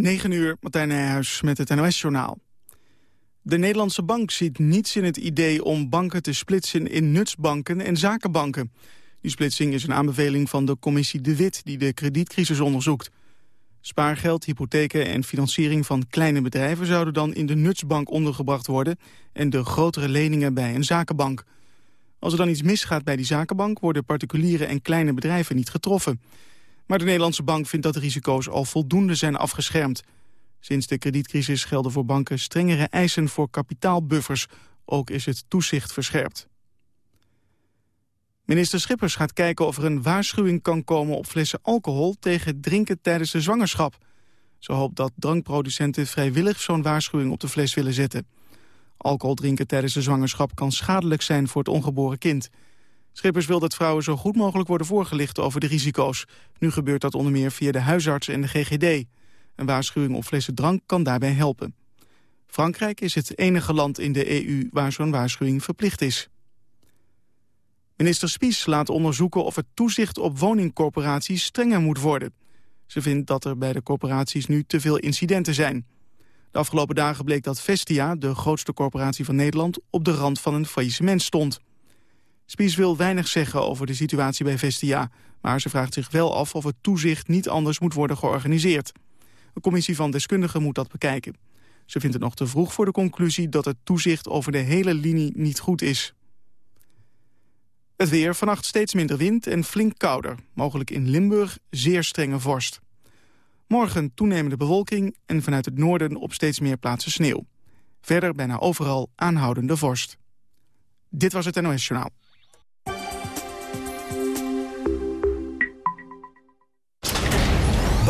9 uur, Martijn Nijhuis met het NOS-journaal. De Nederlandse bank ziet niets in het idee om banken te splitsen in nutsbanken en zakenbanken. Die splitsing is een aanbeveling van de commissie De Wit die de kredietcrisis onderzoekt. Spaargeld, hypotheken en financiering van kleine bedrijven zouden dan in de nutsbank ondergebracht worden en de grotere leningen bij een zakenbank. Als er dan iets misgaat bij die zakenbank worden particuliere en kleine bedrijven niet getroffen. Maar de Nederlandse bank vindt dat de risico's al voldoende zijn afgeschermd. Sinds de kredietcrisis gelden voor banken strengere eisen voor kapitaalbuffers. Ook is het toezicht verscherpt. Minister Schippers gaat kijken of er een waarschuwing kan komen op flessen alcohol tegen drinken tijdens de zwangerschap. Ze hoopt dat drankproducenten vrijwillig zo'n waarschuwing op de fles willen zetten. Alcohol drinken tijdens de zwangerschap kan schadelijk zijn voor het ongeboren kind. Schippers wil dat vrouwen zo goed mogelijk worden voorgelicht over de risico's. Nu gebeurt dat onder meer via de huisarts en de GGD. Een waarschuwing op flessen drank kan daarbij helpen. Frankrijk is het enige land in de EU waar zo'n waarschuwing verplicht is. Minister Spies laat onderzoeken of het toezicht op woningcorporaties strenger moet worden. Ze vindt dat er bij de corporaties nu te veel incidenten zijn. De afgelopen dagen bleek dat Vestia, de grootste corporatie van Nederland, op de rand van een faillissement stond. Spies wil weinig zeggen over de situatie bij Vestia... maar ze vraagt zich wel af of het toezicht niet anders moet worden georganiseerd. Een commissie van deskundigen moet dat bekijken. Ze vindt het nog te vroeg voor de conclusie dat het toezicht over de hele linie niet goed is. Het weer, vannacht steeds minder wind en flink kouder. Mogelijk in Limburg zeer strenge vorst. Morgen toenemende bewolking en vanuit het noorden op steeds meer plaatsen sneeuw. Verder bijna overal aanhoudende vorst. Dit was het NOS Journaal.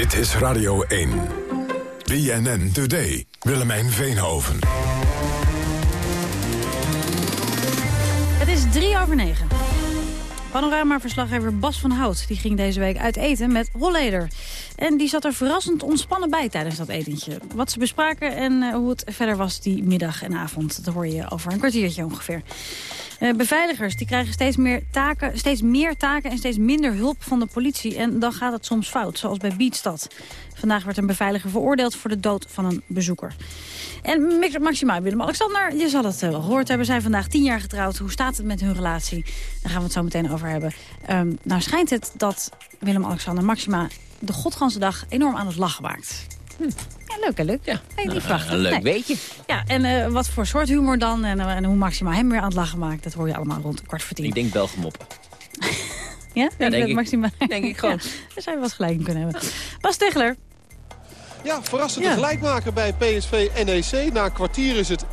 Dit is Radio 1. BNN Today. Willemijn Veenhoven. Het is drie over negen. Panorama-verslaggever Bas van Hout die ging deze week uit eten met Holleder. En die zat er verrassend ontspannen bij tijdens dat etentje. Wat ze bespraken en uh, hoe het verder was die middag en avond... dat hoor je over een kwartiertje ongeveer. Uh, beveiligers die krijgen steeds meer, taken, steeds meer taken en steeds minder hulp van de politie. En dan gaat het soms fout, zoals bij Beatstad. Vandaag werd een beveiliger veroordeeld voor de dood van een bezoeker. En Maxima Willem-Alexander, je zal het wel gehoord hebben. Zijn vandaag tien jaar getrouwd. Hoe staat het met hun relatie? Daar gaan we het zo meteen over hebben. Um, nou schijnt het dat Willem-Alexander Maxima de godganse dag enorm aan het lachen maakt. Hm. Ja, leuk leuk. Ja. Hey, niet nou, een leuk nee. weetje. Ja, en uh, wat voor soort humor dan en, uh, en, hoe Maxima hem weer aan het lachen maakt... dat hoor je allemaal rond kwart voor tien. Ik denk Belgemoppen. ja? ja, denk, ik, Maxima... denk ik gewoon. Ja, daar zou je wat gelijk in kunnen hebben. Bas Tegler. Ja, verrassende ja. gelijkmaker bij PSV NEC. Na een kwartier is het 1-1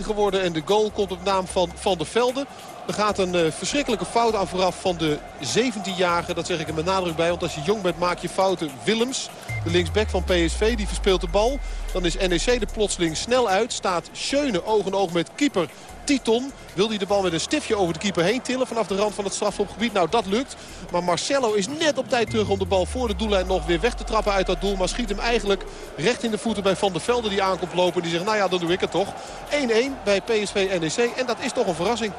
geworden en de goal komt op naam van Van der Velde. Er gaat een uh, verschrikkelijke fout aan vooraf van de 17-jarige. Dat zeg ik er met nadruk bij. Want als je jong bent maak je fouten. Willems, de linksback van PSV, die verspeelt de bal. Dan is NEC er plotseling snel uit. Staat Schöne oog in oog met keeper Titon. Wil hij de bal met een stiftje over de keeper heen tillen vanaf de rand van het strafschopgebied. Nou, dat lukt. Maar Marcelo is net op tijd terug om de bal voor de doellijn nog weer weg te trappen uit dat doel. Maar schiet hem eigenlijk recht in de voeten bij Van der Velde die aankomt lopen. Die zegt, nou ja, dan doe ik het toch. 1-1 bij PSV NEC. En dat is toch een verrassing.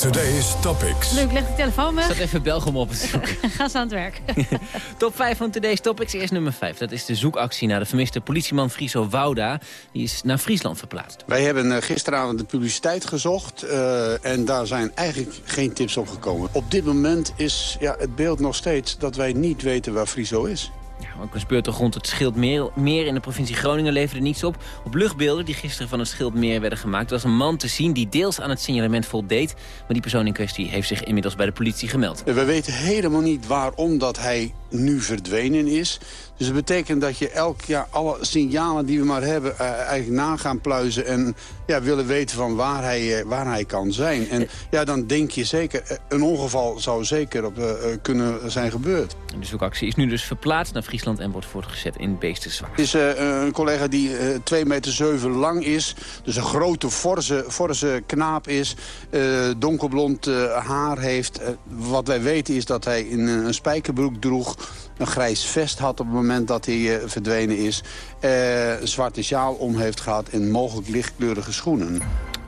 Today's Topics. Leuk, leg de telefoon weg. Zat even Belgium op het zoeken. Ga ze aan het werk. Top 5 van Today's Topics. Eerst nummer 5. Dat is de zoekactie naar de vermiste politieman Friso Wouda. Die is naar Friesland verplaatst. Wij hebben gisteravond de publiciteit gezocht. Uh, en daar zijn eigenlijk geen tips op gekomen. Op dit moment is ja, het beeld nog steeds dat wij niet weten waar Friso is. Ook een speurtocht rond het Schildmeer meer in de provincie Groningen leverde niets op. Op luchtbeelden die gisteren van het Schildmeer werden gemaakt... was een man te zien die deels aan het signalement voldeed. Maar die persoon in kwestie heeft zich inmiddels bij de politie gemeld. We weten helemaal niet waarom dat hij nu verdwenen is. Dus dat betekent dat je elk jaar alle signalen die we maar hebben... Uh, eigenlijk na gaan pluizen en ja, willen weten van waar hij, uh, waar hij kan zijn. En ja, dan denk je zeker, een ongeval zou zeker op, kunnen zijn gebeurd. De zoekactie is nu dus verplaatst naar Friesland en wordt voortgezet in Beestenzwaar. Het is een collega die 2 meter 7 lang is, dus een grote, forse, forse knaap is... donkerblond haar heeft. wat wij weten is dat hij in een spijkerbroek droeg een grijs vest had op het moment dat hij uh, verdwenen is. Een zwarte sjaal om heeft gehad en mogelijk lichtkleurige schoenen.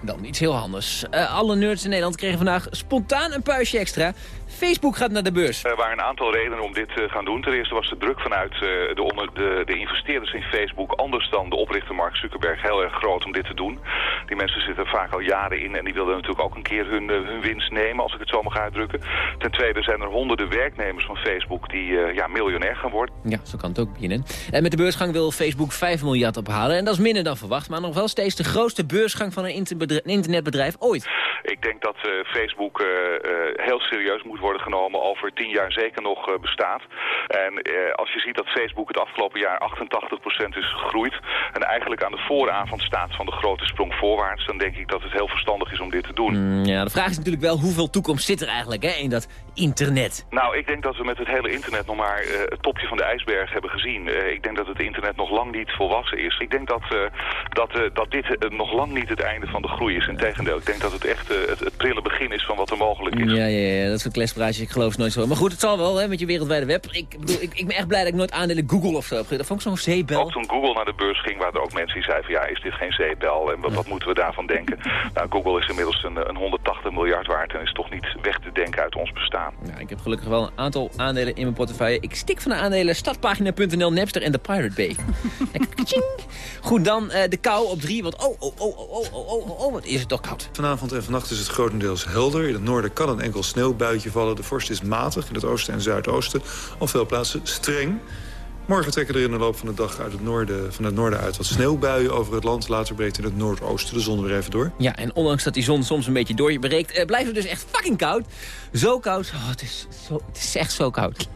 Dan iets heel anders. Uh, alle nerds in Nederland kregen vandaag spontaan een puistje extra. Facebook gaat naar de beurs. Er waren een aantal redenen om dit te gaan doen. Ten eerste was de druk vanuit de, de, de, investeerders in Facebook... anders dan de oprichter Mark Zuckerberg heel erg groot om dit te doen. Die mensen zitten vaak al jaren in en die wilden natuurlijk ook een keer hun, hun winst nemen... als ik het zo mag uitdrukken. Ten tweede zijn er honderden werknemers van Facebook die uh, ja, miljonair gaan worden. Ja, zo kan het ook beginnen. En met de beursgang wil Facebook 5 miljard ophalen. En dat is minder dan verwacht, maar nog wel steeds de grootste beursgang van een internetbedrijf ooit. Ik denk dat uh, Facebook uh, heel serieus moet worden genomen over tien jaar zeker nog uh, bestaat. En uh, als je ziet dat Facebook het afgelopen jaar 88% is gegroeid... en eigenlijk aan de vooravond staat van de grote sprong voorwaarts... dan denk ik dat het heel verstandig is om dit te doen. Mm, ja, de vraag is natuurlijk wel hoeveel toekomst zit er eigenlijk hè, in dat internet? Nou, ik denk dat we met het hele internet nog maar uh, het topje van de ijsberg hebben gezien. ik denk dat het internet nog lang niet volwassen is. Ik denk dat, dat, dat dit nog lang niet het einde van de groei is. Integendeel, ik denk dat het echt het, het prille begin is van wat er mogelijk is. Ja, ja, ja dat is een ik geloof het nooit zo. Maar goed, het zal wel hè, met je wereldwijde web. Ik, bedoel, ik, ik ben echt blij dat ik nooit aandelen Google of zo heb Dat vond ik zo'n zeebel. Ook toen Google naar de beurs ging, waren er ook mensen die zeiden ja, is dit geen zeebel? En wat, moeten we daarvan denken? Nou, Google is inmiddels een, een 180 miljard waard en is toch niet weg te denken uit ons bestaan. Ik heb gelukkig wel een aantal aandelen in mijn portefeuille. Ik stik van de aandelen stadpagina.nl, Napster en de Pirate Bay. Goed, dan eh, de kou op drie. Want oh, oh, oh, oh, oh, oh, oh, oh, wat is het toch koud. Vanavond en vannacht is het grotendeels helder. In het noorden kan een enkel sneeuwbuitje vallen. De vorst is matig in het oosten en zuidoosten. Op veel plaatsen streng. Morgen trekken er in de loop van de dag uit het noorden, van het noorden uit wat sneeuwbuien over het land. Later breekt in het noordoosten de zon weer even door. Ja, en ondanks dat die zon soms een beetje door je breekt, eh, blijft het dus echt fucking koud. Zo koud. Oh, het, is zo, het is echt zo koud.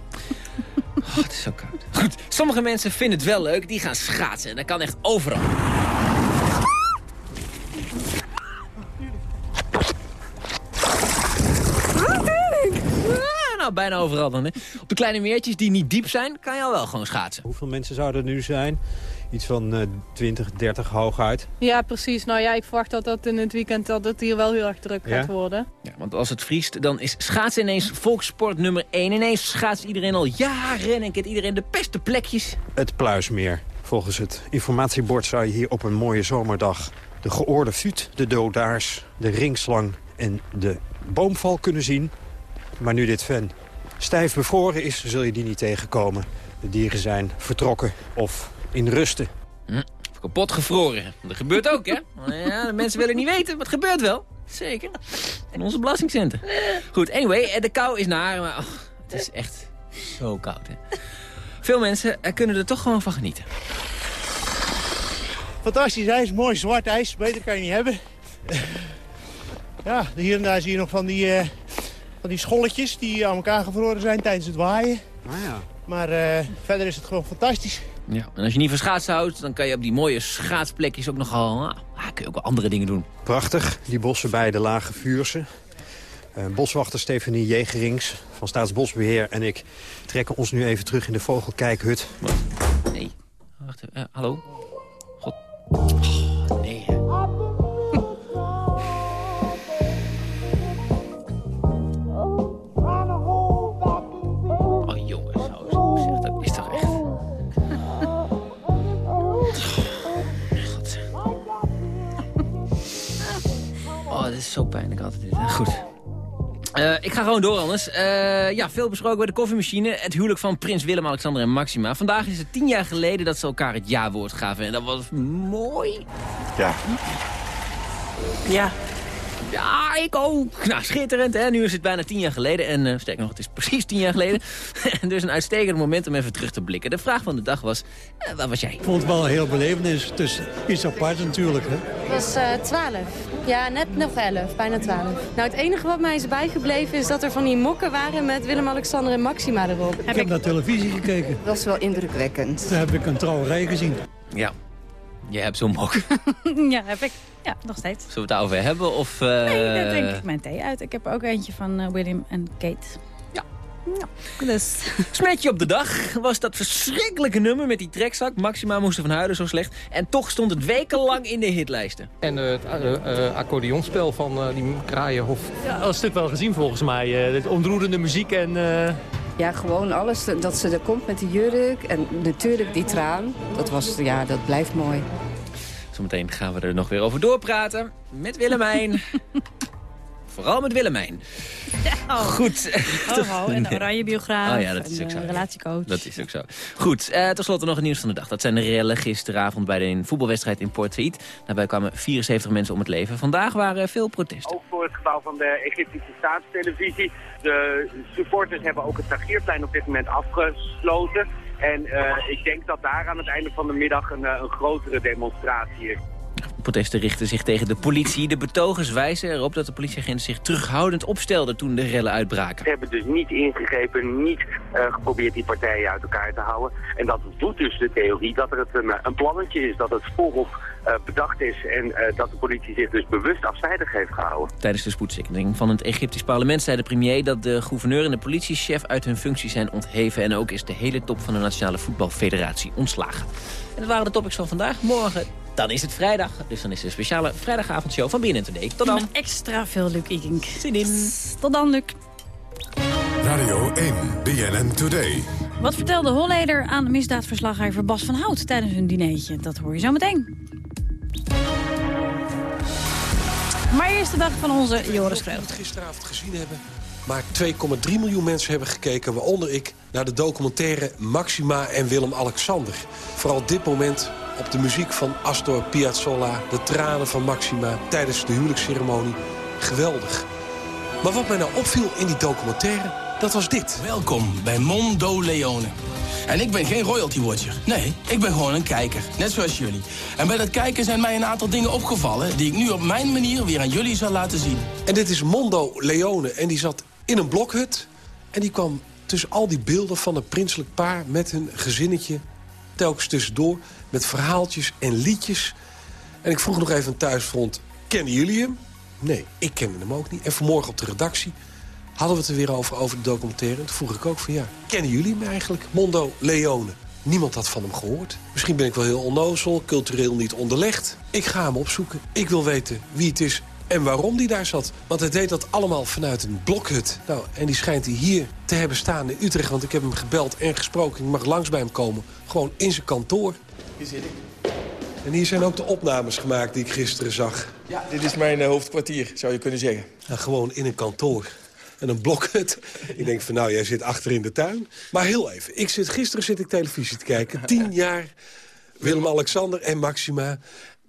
Oh, het is zo koud. Goed, sommige mensen vinden het wel leuk. Die gaan schaatsen. En dat kan echt overal. Nou, bijna overal dan. Hè. Op de kleine meertjes die niet diep zijn, kan je al wel gewoon schaatsen. Hoeveel mensen zouden er nu zijn? Iets van uh, 20, 30 hooguit. Ja, precies. Nou ja, ik verwacht dat dat in het weekend dat het hier wel heel erg druk ja? gaat worden. Ja, want als het vriest, dan is schaatsen ineens volkssport nummer 1. Ineens schaatst iedereen al jaren en kent iedereen de beste plekjes. Het Pluismeer. Volgens het informatiebord zou je hier op een mooie zomerdag... de geoorde fuut, de dodaars, de ringslang en de boomval kunnen zien. Maar nu dit ven stijf bevroren is, zul je die niet tegenkomen. De dieren zijn vertrokken of in rusten. Hm, kapot gevroren. Dat gebeurt ook, hè? Ja, de mensen willen niet weten, maar het gebeurt wel. Zeker. In onze belastingcenten. Goed, anyway, eh, de kou is naar, maar oh, het is echt zo koud, hè? Veel mensen er kunnen er toch gewoon van genieten. Fantastisch ijs, mooi zwart ijs. Beter kan je niet hebben. Ja, hier en daar zie je nog van die, uh, van die scholletjes die aan elkaar gevroren zijn tijdens het waaien. Ah, ja. Maar uh, verder is het gewoon fantastisch. Ja, en als je niet van schaatsen houdt, dan kan je op die mooie schaatsplekjes ook nogal... Nou, kun je ook wel andere dingen doen. Prachtig, die bossen bij de Lage Vuurse. Uh, boswachter Stefanie Jegerings van Staatsbosbeheer en ik trekken ons nu even terug in de vogelkijkhut. Wat? Nee. Wacht even. Uh, hallo? God. Oh, nee. Dit is zo pijnlijk altijd dit. Goed. Uh, ik ga gewoon door anders. Uh, ja, veel besproken bij de koffiemachine. Het huwelijk van prins Willem, Alexander en Maxima. Vandaag is het tien jaar geleden dat ze elkaar het ja-woord gaven. En dat was mooi. Ja. Ja. Ja, ik ook. Nou, schitterend, hè? Nu is het bijna tien jaar geleden. En uh, sterker nog, het is precies tien jaar geleden. en dus een uitstekend moment om even terug te blikken. De vraag van de dag was, uh, waar was jij? Ik vond het wel een heel belevenis. Dus iets apart natuurlijk, hè? Het was uh, twaalf. Ja, net nog elf. Bijna twaalf. Nou, het enige wat mij is bijgebleven is dat er van die mokken waren... met Willem-Alexander en Maxima erop. Ik heb, heb naar televisie gekeken. Dat was wel indrukwekkend. Daar heb ik een trouwerij gezien. Ja, je hebt zo'n mok. ja, heb ik. Ja, nog steeds. Zullen we het daarover hebben? Of, uh... Nee, daar drink ik mijn thee uit. Ik heb ook eentje van uh, William en Kate. Ja. ja. Dus. Smetje op de dag was dat verschrikkelijke nummer met die trekzak. Maxima moesten van huilen zo slecht. En toch stond het wekenlang in de hitlijsten. En uh, het uh, accordeonspel van die Kraaienhof. Ja, dat stuk wel gezien volgens mij. het ontroerende muziek en... Ja, gewoon alles. Dat ze er komt met de jurk. En natuurlijk die traan. Dat, was, ja, dat blijft mooi. Zometeen gaan we er nog weer over doorpraten. Met Willemijn. Vooral met Willemijn. Oh. Goed. Oh, oh, en de oranje biograaf. Oh ja, dat is ook zo. relatiecoach. Dat is ook zo. Goed, uh, ten slotte nog het nieuws van de dag. Dat zijn de rellen gisteravond bij de voetbalwedstrijd in Port Said. Daarbij kwamen 74 mensen om het leven. Vandaag waren veel protesten. Ook voor het gebouw van de Egyptische staatstelevisie. De supporters hebben ook het Tagierplein op dit moment afgesloten. En uh, ik denk dat daar aan het einde van de middag een, een grotere demonstratie is. Protesten richten zich tegen de politie. De betogers wijzen erop dat de politieagenten zich terughoudend opstelden toen de rellen uitbraken. Ze hebben dus niet ingegrepen, niet uh, geprobeerd die partijen uit elkaar te houden. En dat doet dus de theorie dat er het een, een plannetje is, dat het voorop uh, bedacht is en uh, dat de politie zich dus bewust afzijdig heeft gehouden. Tijdens de spoedzitting van het Egyptisch parlement zei de premier dat de gouverneur en de politiechef uit hun functie zijn ontheven en ook is de hele top van de Nationale Voetbalfederatie ontslagen. En dat waren de topics van vandaag. Morgen dan is het vrijdag, dus dan is de speciale vrijdagavondshow van BNN Today. Tot dan. Met extra veel Luc Ikink. Zin in. Tot dan, Luc. Radio 1, BNN Today. Wat vertelde Holleder aan misdaadverslaggever Bas van Hout tijdens hun dinertje? Dat hoor je zo meteen. Maar eerst de dag van onze Joris Kreugel. het gisteravond gezien hebben. Maar 2,3 miljoen mensen hebben gekeken, waaronder ik... naar de documentaire Maxima en Willem-Alexander. Vooral dit moment op de muziek van Astor Piazzolla... de tranen van Maxima tijdens de huwelijksceremonie. Geweldig. Maar wat mij nou opviel in die documentaire, dat was dit. Welkom bij Mondo Leone. En ik ben geen royalty watcher. Nee, ik ben gewoon een kijker. Net zoals jullie. En bij dat kijken zijn mij een aantal dingen opgevallen... die ik nu op mijn manier weer aan jullie zal laten zien. En dit is Mondo Leone. En die zat in een blokhut. En die kwam tussen al die beelden van een prinselijk paar... met hun gezinnetje telkens tussendoor... met verhaaltjes en liedjes. En ik vroeg nog even aan thuisfront... kennen jullie hem? Nee, ik kende hem ook niet. En vanmorgen op de redactie hadden we het er weer over, over de documentaire. En toen vroeg ik ook van ja, kennen jullie hem eigenlijk? Mondo Leone. Niemand had van hem gehoord. Misschien ben ik wel heel onnozel, cultureel niet onderlegd. Ik ga hem opzoeken. Ik wil weten wie het is en waarom die daar zat. Want hij deed dat allemaal vanuit een blokhut. Nou, en die schijnt hij hier te hebben staan in Utrecht. Want ik heb hem gebeld en gesproken. Ik mag langs bij hem komen. Gewoon in zijn kantoor. Hier zit ik. En hier zijn ook de opnames gemaakt die ik gisteren zag. Ja, dit is mijn uh, hoofdkwartier, zou je kunnen zeggen. Ja, gewoon in een kantoor. En een blokhut. ik denk van, nou, jij zit achter in de tuin. Maar heel even. Ik zit, gisteren zit ik televisie te kijken. Tien jaar Willem-Alexander en Maxima.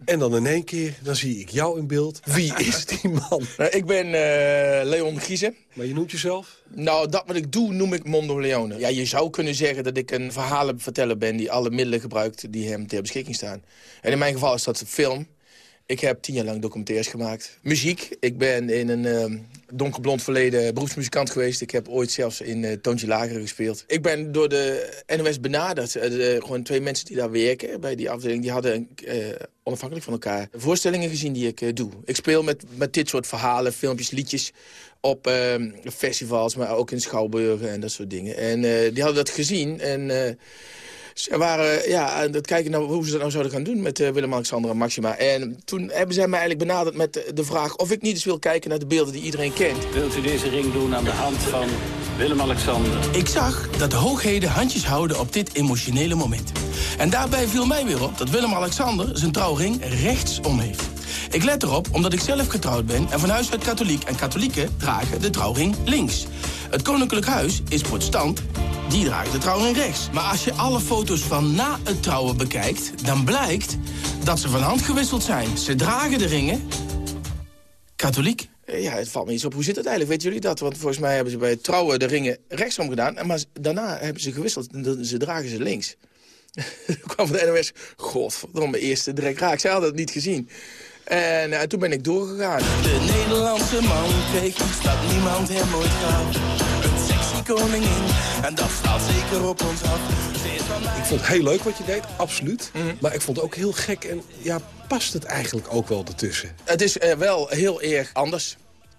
En dan in één keer, dan zie ik jou in beeld. Wie is die man? Nou, ik ben uh, Leon Giezen. Maar je noemt jezelf? Nou, dat wat ik doe, noem ik Mondo Leone. Ja, je zou kunnen zeggen dat ik een verhalenverteller ben... die alle middelen gebruikt die hem ter beschikking staan. En in mijn geval is dat film. Ik heb tien jaar lang documentaires gemaakt. Muziek. Ik ben in een uh, donkerblond verleden beroepsmuzikant geweest. Ik heb ooit zelfs in uh, Toontje Lager gespeeld. Ik ben door de NOS benaderd. Uh, gewoon twee mensen die daar werken bij die afdeling... die hadden onafhankelijk van elkaar voorstellingen gezien die ik doe. Ik speel met, met dit soort verhalen, filmpjes, liedjes op ehm, festivals... maar ook in schouwburgen en dat soort dingen. En die hadden dat gezien en... Ze waren ja, aan het kijken naar hoe ze dat nou zouden gaan doen met uh, Willem-Alexander en Maxima. En toen hebben zij mij eigenlijk benaderd met de vraag of ik niet eens wil kijken naar de beelden die iedereen kent. Wilt u deze ring doen aan de hand van Willem-Alexander? Ik zag dat de hoogheden handjes houden op dit emotionele moment. En daarbij viel mij weer op dat Willem-Alexander zijn trouwring rechtsom heeft. Ik let erop omdat ik zelf getrouwd ben en van huis uit katholiek. En katholieken dragen de trouwring links. Het koninklijk huis is protestant, die draagt de trouwring rechts. Maar als je alle foto's van na het trouwen bekijkt... dan blijkt dat ze van hand gewisseld zijn. Ze dragen de ringen katholiek. Eh, Ja, het valt me iets op. Hoe zit het eigenlijk? Weten jullie dat? Want volgens mij hebben ze bij het trouwen de ringen rechtsom gedaan. Maar daarna hebben ze gewisseld. En Ze dragen ze links. Toen kwam van de NOS. Godverdomme, eerste direct raak. Zij hadden het niet gezien. En eh, toen ben ik doorgegaan. De Nederlandse man kreeg dat niemand hem ooit. Koningin, en dat staat zeker op ons af. Ik vond het heel leuk wat je deed, absoluut. Mhm. Maar ik vond het ook heel gek en ja, past het eigenlijk ook wel ertussen? Het is eh, wel heel erg anders.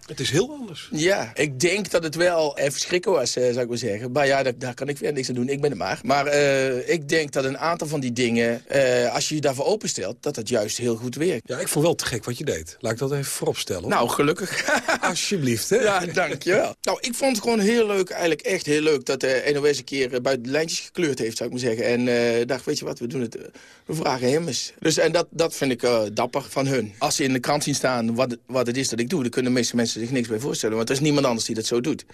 Het is heel anders. Ja, ik denk dat het wel even schrikken was, eh, zou ik maar zeggen. Maar ja, daar, daar kan ik weer niks aan doen. Ik ben het maar. Maar eh, ik denk dat een aantal van die dingen, eh, als je je daarvoor openstelt, dat het juist heel goed werkt. Ja, ik vond wel te gek wat je deed. Laat ik dat even vooropstellen. Nou, gelukkig. Alsjeblieft, hè? Ja, dankjewel. nou, ik vond het gewoon heel leuk, eigenlijk echt heel leuk... dat de NOS een keer buiten de lijntjes gekleurd heeft, zou ik maar zeggen. En dacht, weet je wat, we doen het, we vragen hem eens. Dus, en dat, dat vind ik dapper van hun. Als ze in de krant zien staan wat, wat het is dat ik doe... dan kunnen de meeste mensen zich niks bij voorstellen. Want er is niemand anders die dat zo doet.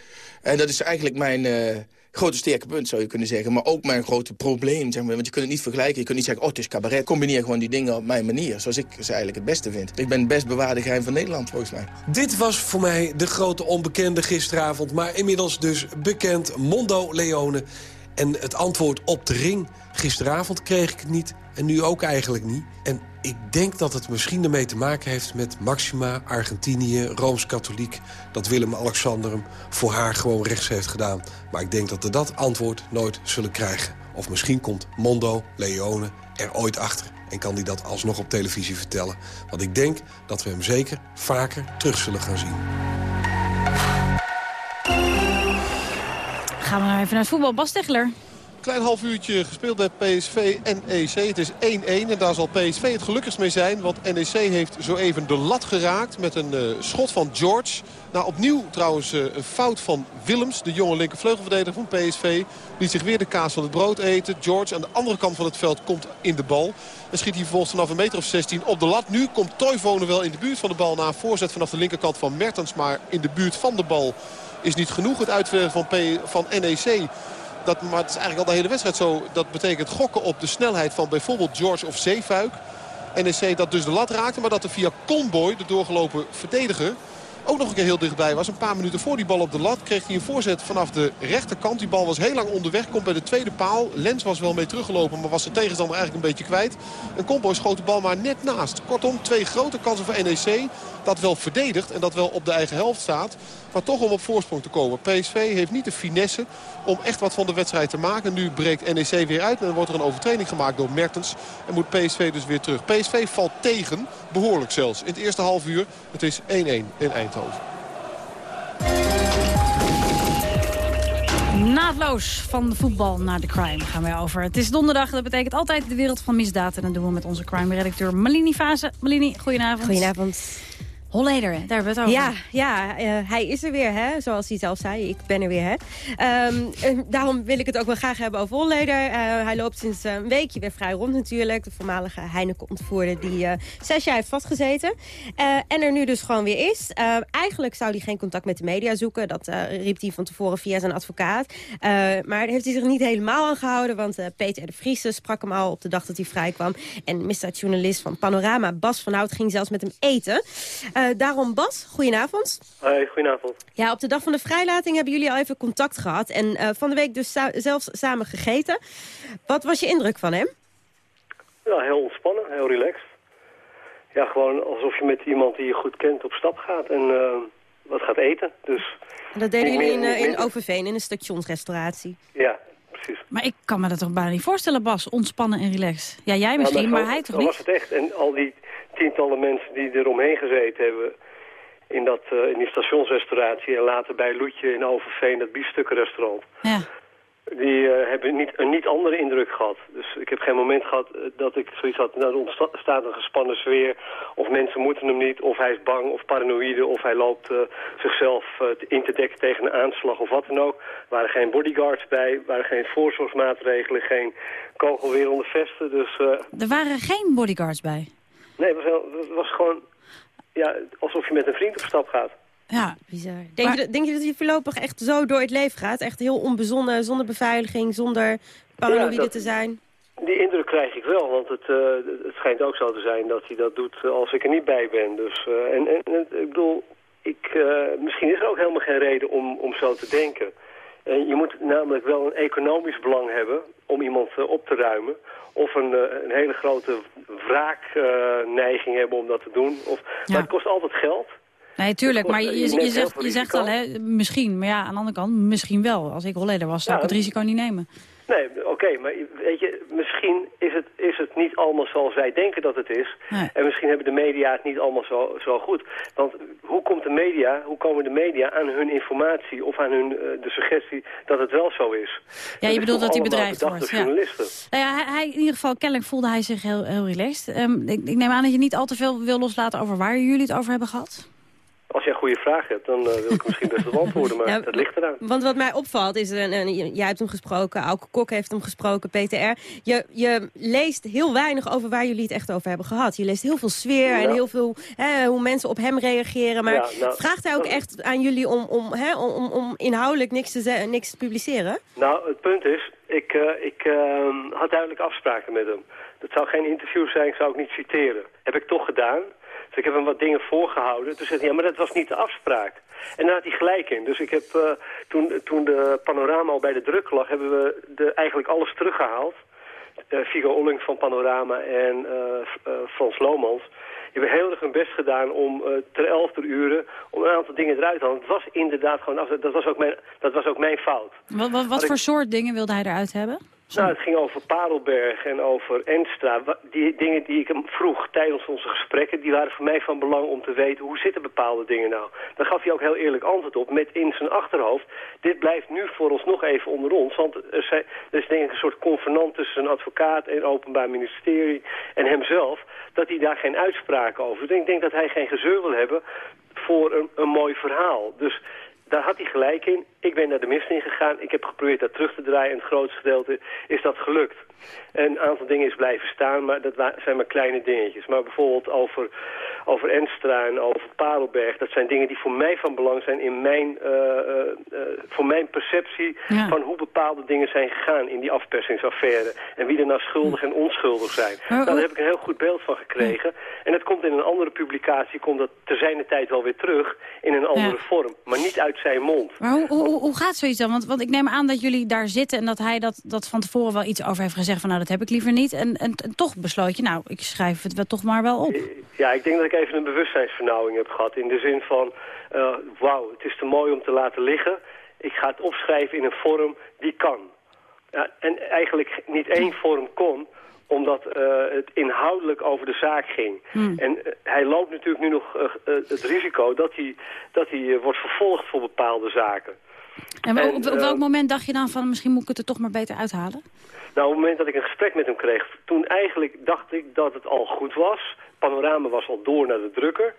En dat is eigenlijk mijn... eh, Grote sterke punt zou je kunnen zeggen, maar ook mijn grote probleem. Zeg maar. Want je kunt het niet vergelijken. Je kunt niet zeggen, oh het is cabaret. Combineer gewoon die dingen op mijn manier, zoals ik ze eigenlijk het beste vind. Ik ben het best bewaarde geheim van Nederland, volgens mij. Dit was voor mij de grote onbekende gisteravond. Maar inmiddels dus bekend Mondo Leone. En het antwoord op de ring. Gisteravond kreeg ik niet. En nu ook eigenlijk niet. En ik denk dat het misschien ermee te maken heeft met Maxima, Argentinië, Rooms-Katholiek. Dat Willem-Alexander hem voor haar gewoon rechts heeft gedaan. Maar ik denk dat we dat antwoord nooit zullen krijgen. Of misschien komt Mondo Leone er ooit achter. En kan hij dat alsnog op televisie vertellen. Want ik denk dat we hem zeker vaker terug zullen gaan zien. Gaan we nou even naar het voetbal. Bas Tegeler. Klein half uurtje gespeeld bij PSV en NEC. Het is 1-1 en daar zal PSV het gelukkigst mee zijn. Want NEC heeft zo even de lat geraakt met een eh, schot van George. Nou, opnieuw trouwens eh, een fout van Willems, de jonge linkervleugelverdediger van PSV. Liet zich weer de kaas van het brood eten. George aan de andere kant van het veld komt in de bal. En schiet hij vervolgens vanaf een meter of 16 op de lat. Nu komt Toivonen wel in de buurt van de bal na voorzet vanaf de linkerkant van Mertens. Maar in de buurt van de bal is niet genoeg. Het uitverdedigen van, van NEC dat, maar het is eigenlijk al de hele wedstrijd zo. Dat betekent gokken op de snelheid van bijvoorbeeld George of Zeefuik. NEC dat dus de lat raakte. Maar dat er via Conboy, de doorgelopen verdediger... ook nog een keer heel dichtbij was. Een paar minuten voor die bal op de lat kreeg hij een voorzet vanaf de rechterkant. Die bal was heel lang onderweg. Komt bij de tweede paal. Lens was wel mee teruggelopen. Maar was zijn tegenstander eigenlijk een beetje kwijt. En Conboy schoot de bal maar net naast. Kortom, twee grote kansen voor NEC. Dat wel verdedigt en dat wel op de eigen helft staat. Maar toch om op voorsprong te komen. PSV heeft niet de finesse om echt wat van de wedstrijd te maken. Nu breekt NEC weer uit en dan wordt er een overtreding gemaakt door Mertens. En moet PSV dus weer terug. PSV valt tegen, behoorlijk zelfs. In het eerste half uur, het is 1-1 in Eindhoven. Naadloos van de voetbal naar de crime gaan we over. Het is donderdag, dat betekent altijd de wereld van misdaad. En dat doen we met onze crime-redacteur Malini Fase. Malini, goedenavond. Goedenavond. Holleder, daar hebben we het over. Ja, ja eh, hij is er weer, hè? zoals hij zelf zei. Ik ben er weer. Hè? Ehm, eh, daarom wil ik het ook wel graag hebben over Holleder. Eh, hij loopt sinds een weekje weer vrij rond natuurlijk. De voormalige Heineken-ontvoerder die zes jaar heeft vastgezeten. En er nu dus gewoon weer is. Eigenlijk zou hij geen contact met de media zoeken. Dat riep hij van tevoren via zijn advocaat. Maar heeft hij zich niet helemaal aan gehouden. Want Peter de Vries sprak hem al op de dag dat hij vrijkwam. En misdaadjournalist van Panorama, Bas van Hout, ging zelfs met hem eten. Eh, daarom Bas, goedenavond. Hoi, goedenavond. Ja, op de dag van de vrijlating hebben jullie al even contact gehad. En eh, van de week dus sa- zelfs samen gegeten. Wat was je indruk van hem? Ja, heel ontspannen, heel relaxed. Ja, gewoon alsof je met iemand die je goed kent op stap gaat en eh, wat gaat eten. Dus En dat deden Niet jullie in, meer, niet in. Overveen, in een stationsrestauratie. ja, precies. Maar ik kan me dat toch bijna niet voorstellen, Bas. Ontspannen en relaxed. Ja, jij misschien, zo- maar hij toch zo was niet? het echt. En al die tientallen mensen die eromheen gezeten hebben in, dat, eh, in die stationsrestauratie... en later bij Loetje in Overveen, dat biefstukkenrestaurant... Ja. Die eh, hebben niet, een niet andere indruk gehad. Dus ik heb geen moment gehad eh, dat ik zoiets had... nou, er ontstaat een gespannen sfeer. Of mensen moeten hem niet, of hij is bang, of paranoïde... of hij loopt zichzelf in te dekken tegen een aanslag of wat dan ook. Er waren geen bodyguards bij, er waren geen voorzorgsmaatregelen... geen kogelwerende vesten, dus... Er waren geen bodyguards bij. Nee, het was, heel- het was gewoon ja, alsof je met een vriend op stap gaat. Ja, bizar. Denk, je, dat- denk je dat hij voorlopig echt zo door het leven gaat? Echt heel onbezonnen, zonder beveiliging, zonder paranoïde Ja, dat- te zijn? Die indruk krijg ik wel, want het, eh, het schijnt ook zo te zijn dat hij dat doet als ik er niet bij ben. Dus, eh, en, en, en ik bedoel, ik, eh, misschien is er ook helemaal geen reden om, om zo te denken. En je moet namelijk wel een economisch belang hebben om iemand eh, op te ruimen. Of een, eh, een hele grote wraakneiging hebben om dat te doen. Of, Maar het kost altijd geld. Nee, tuurlijk, maar je, Je zegt, je zegt al, hè, misschien. Maar ja, aan de andere kant, misschien wel. Als ik rolleder was, zou ik het risico niet nemen. Nee, oké, maar weet je, misschien is het, is het niet allemaal zoals wij denken dat het is. Nee. En misschien hebben de media het niet allemaal zo, zo goed. Want hoe komt de media, hoe komen de media aan hun informatie of aan hun, eh, de suggestie dat het wel zo is? Ja, je bedoelt dat allemaal bedreigd wordt. Ja. journalisten. Nou ja, hij, hij- in ieder geval, kennelijk voelde hij zich heel, heel relaxed. Ehm, ik, ik neem aan dat je niet al te veel wil loslaten over waar jullie het over hebben gehad. Als jij een goede vraag hebt, dan eh, wil ik misschien best wel antwoorden, maar Ja, dat ligt eraan. Want wat mij opvalt is, en, en j- jij hebt hem gesproken, Auke Kok heeft hem gesproken, PTR. Je, je leest heel weinig over waar jullie het echt over hebben gehad. Je leest heel veel sfeer en heel veel hè, hoe mensen op hem reageren. Maar Ja, nou, vraagt hij ook echt aan jullie om, om, hè, om, om, inhoudelijk niks te, niks te publiceren? Nou, het punt is, ik, eh, ik eh, had duidelijk afspraken met hem. Dat zou geen interview zijn, zou ik niet citeren. Heb ik toch gedaan. Dus ik heb hem wat dingen voorgehouden. Toen zei hij, ja, maar dat was niet de afspraak. En daar had hij gelijk in. Dus ik heb, eh, toen, toen de panorama al bij de druk lag, hebben we de, eigenlijk alles teruggehaald. Eh Figo Olling van Panorama en eh, Frans Lomans. Die hebben heel erg hun best gedaan om ter elfde uren om een aantal dingen eruit te halen. Het was inderdaad gewoon, af- dat was ook mijn, dat was ook mijn fout. Wat, wat, voor ik- soort dingen wilde hij eruit hebben? Nou, het ging over Parelberg en over Enstra. Die dingen die ik hem vroeg tijdens onze gesprekken... die waren voor mij van belang om te weten hoe zitten bepaalde dingen nou. Daar gaf hij ook heel eerlijk antwoord op met in zijn achterhoofd... dit blijft nu voor ons nog even onder ons. Want er, zijn, er is denk ik een soort convenant tussen een advocaat en openbaar ministerie... en hemzelf, dat hij daar geen uitspraken over doet. Ik denk dat hij geen gezeur wil hebben voor een, een mooi verhaal. Dus daar had hij gelijk in. Ik ben naar de mist in gegaan. Ik heb geprobeerd dat terug te draaien. En het grootste gedeelte is dat gelukt. En een aantal dingen is blijven staan, maar dat zijn maar kleine dingetjes. Maar bijvoorbeeld over, over Enstra en over Parelberg. Dat zijn dingen die voor mij van belang zijn in mijn, eh, eh, eh, voor mijn perceptie Ja. van hoe bepaalde dingen zijn gegaan in die afpersingsaffaire. En wie er nou schuldig en onschuldig zijn. Nou, daar heb ik een heel goed beeld van gekregen. En dat komt in een andere publicatie, komt dat te zijner tijd wel weer terug in een andere Ja. vorm. Maar niet uit zijn mond. Maar hoe, hoe, hoe gaat zoiets dan? Want, want ik neem aan dat jullie daar zitten en dat hij dat, dat van tevoren wel iets over heeft gezegd van nou dat heb ik liever niet. En, en, en toch besloot je nou ik schrijf het wel toch maar wel op. Ja, ik denk dat ik even een bewustzijnsvernauwing heb gehad. In de zin van, eh, wauw, het is te mooi om te laten liggen. Ik ga het opschrijven in een vorm die kan. Ja, en eigenlijk niet één vorm kon, omdat eh, het inhoudelijk over de zaak ging. Hmm. En eh, hij loopt natuurlijk nu nog het risico dat hij, dat hij wordt vervolgd voor bepaalde zaken. En op, op welk eh, moment dacht je dan van misschien moet ik het er toch maar beter uithalen? Nou, op het moment dat ik een gesprek met hem kreeg, toen eigenlijk dacht ik dat het al goed was. Panorama was al door naar de drukker.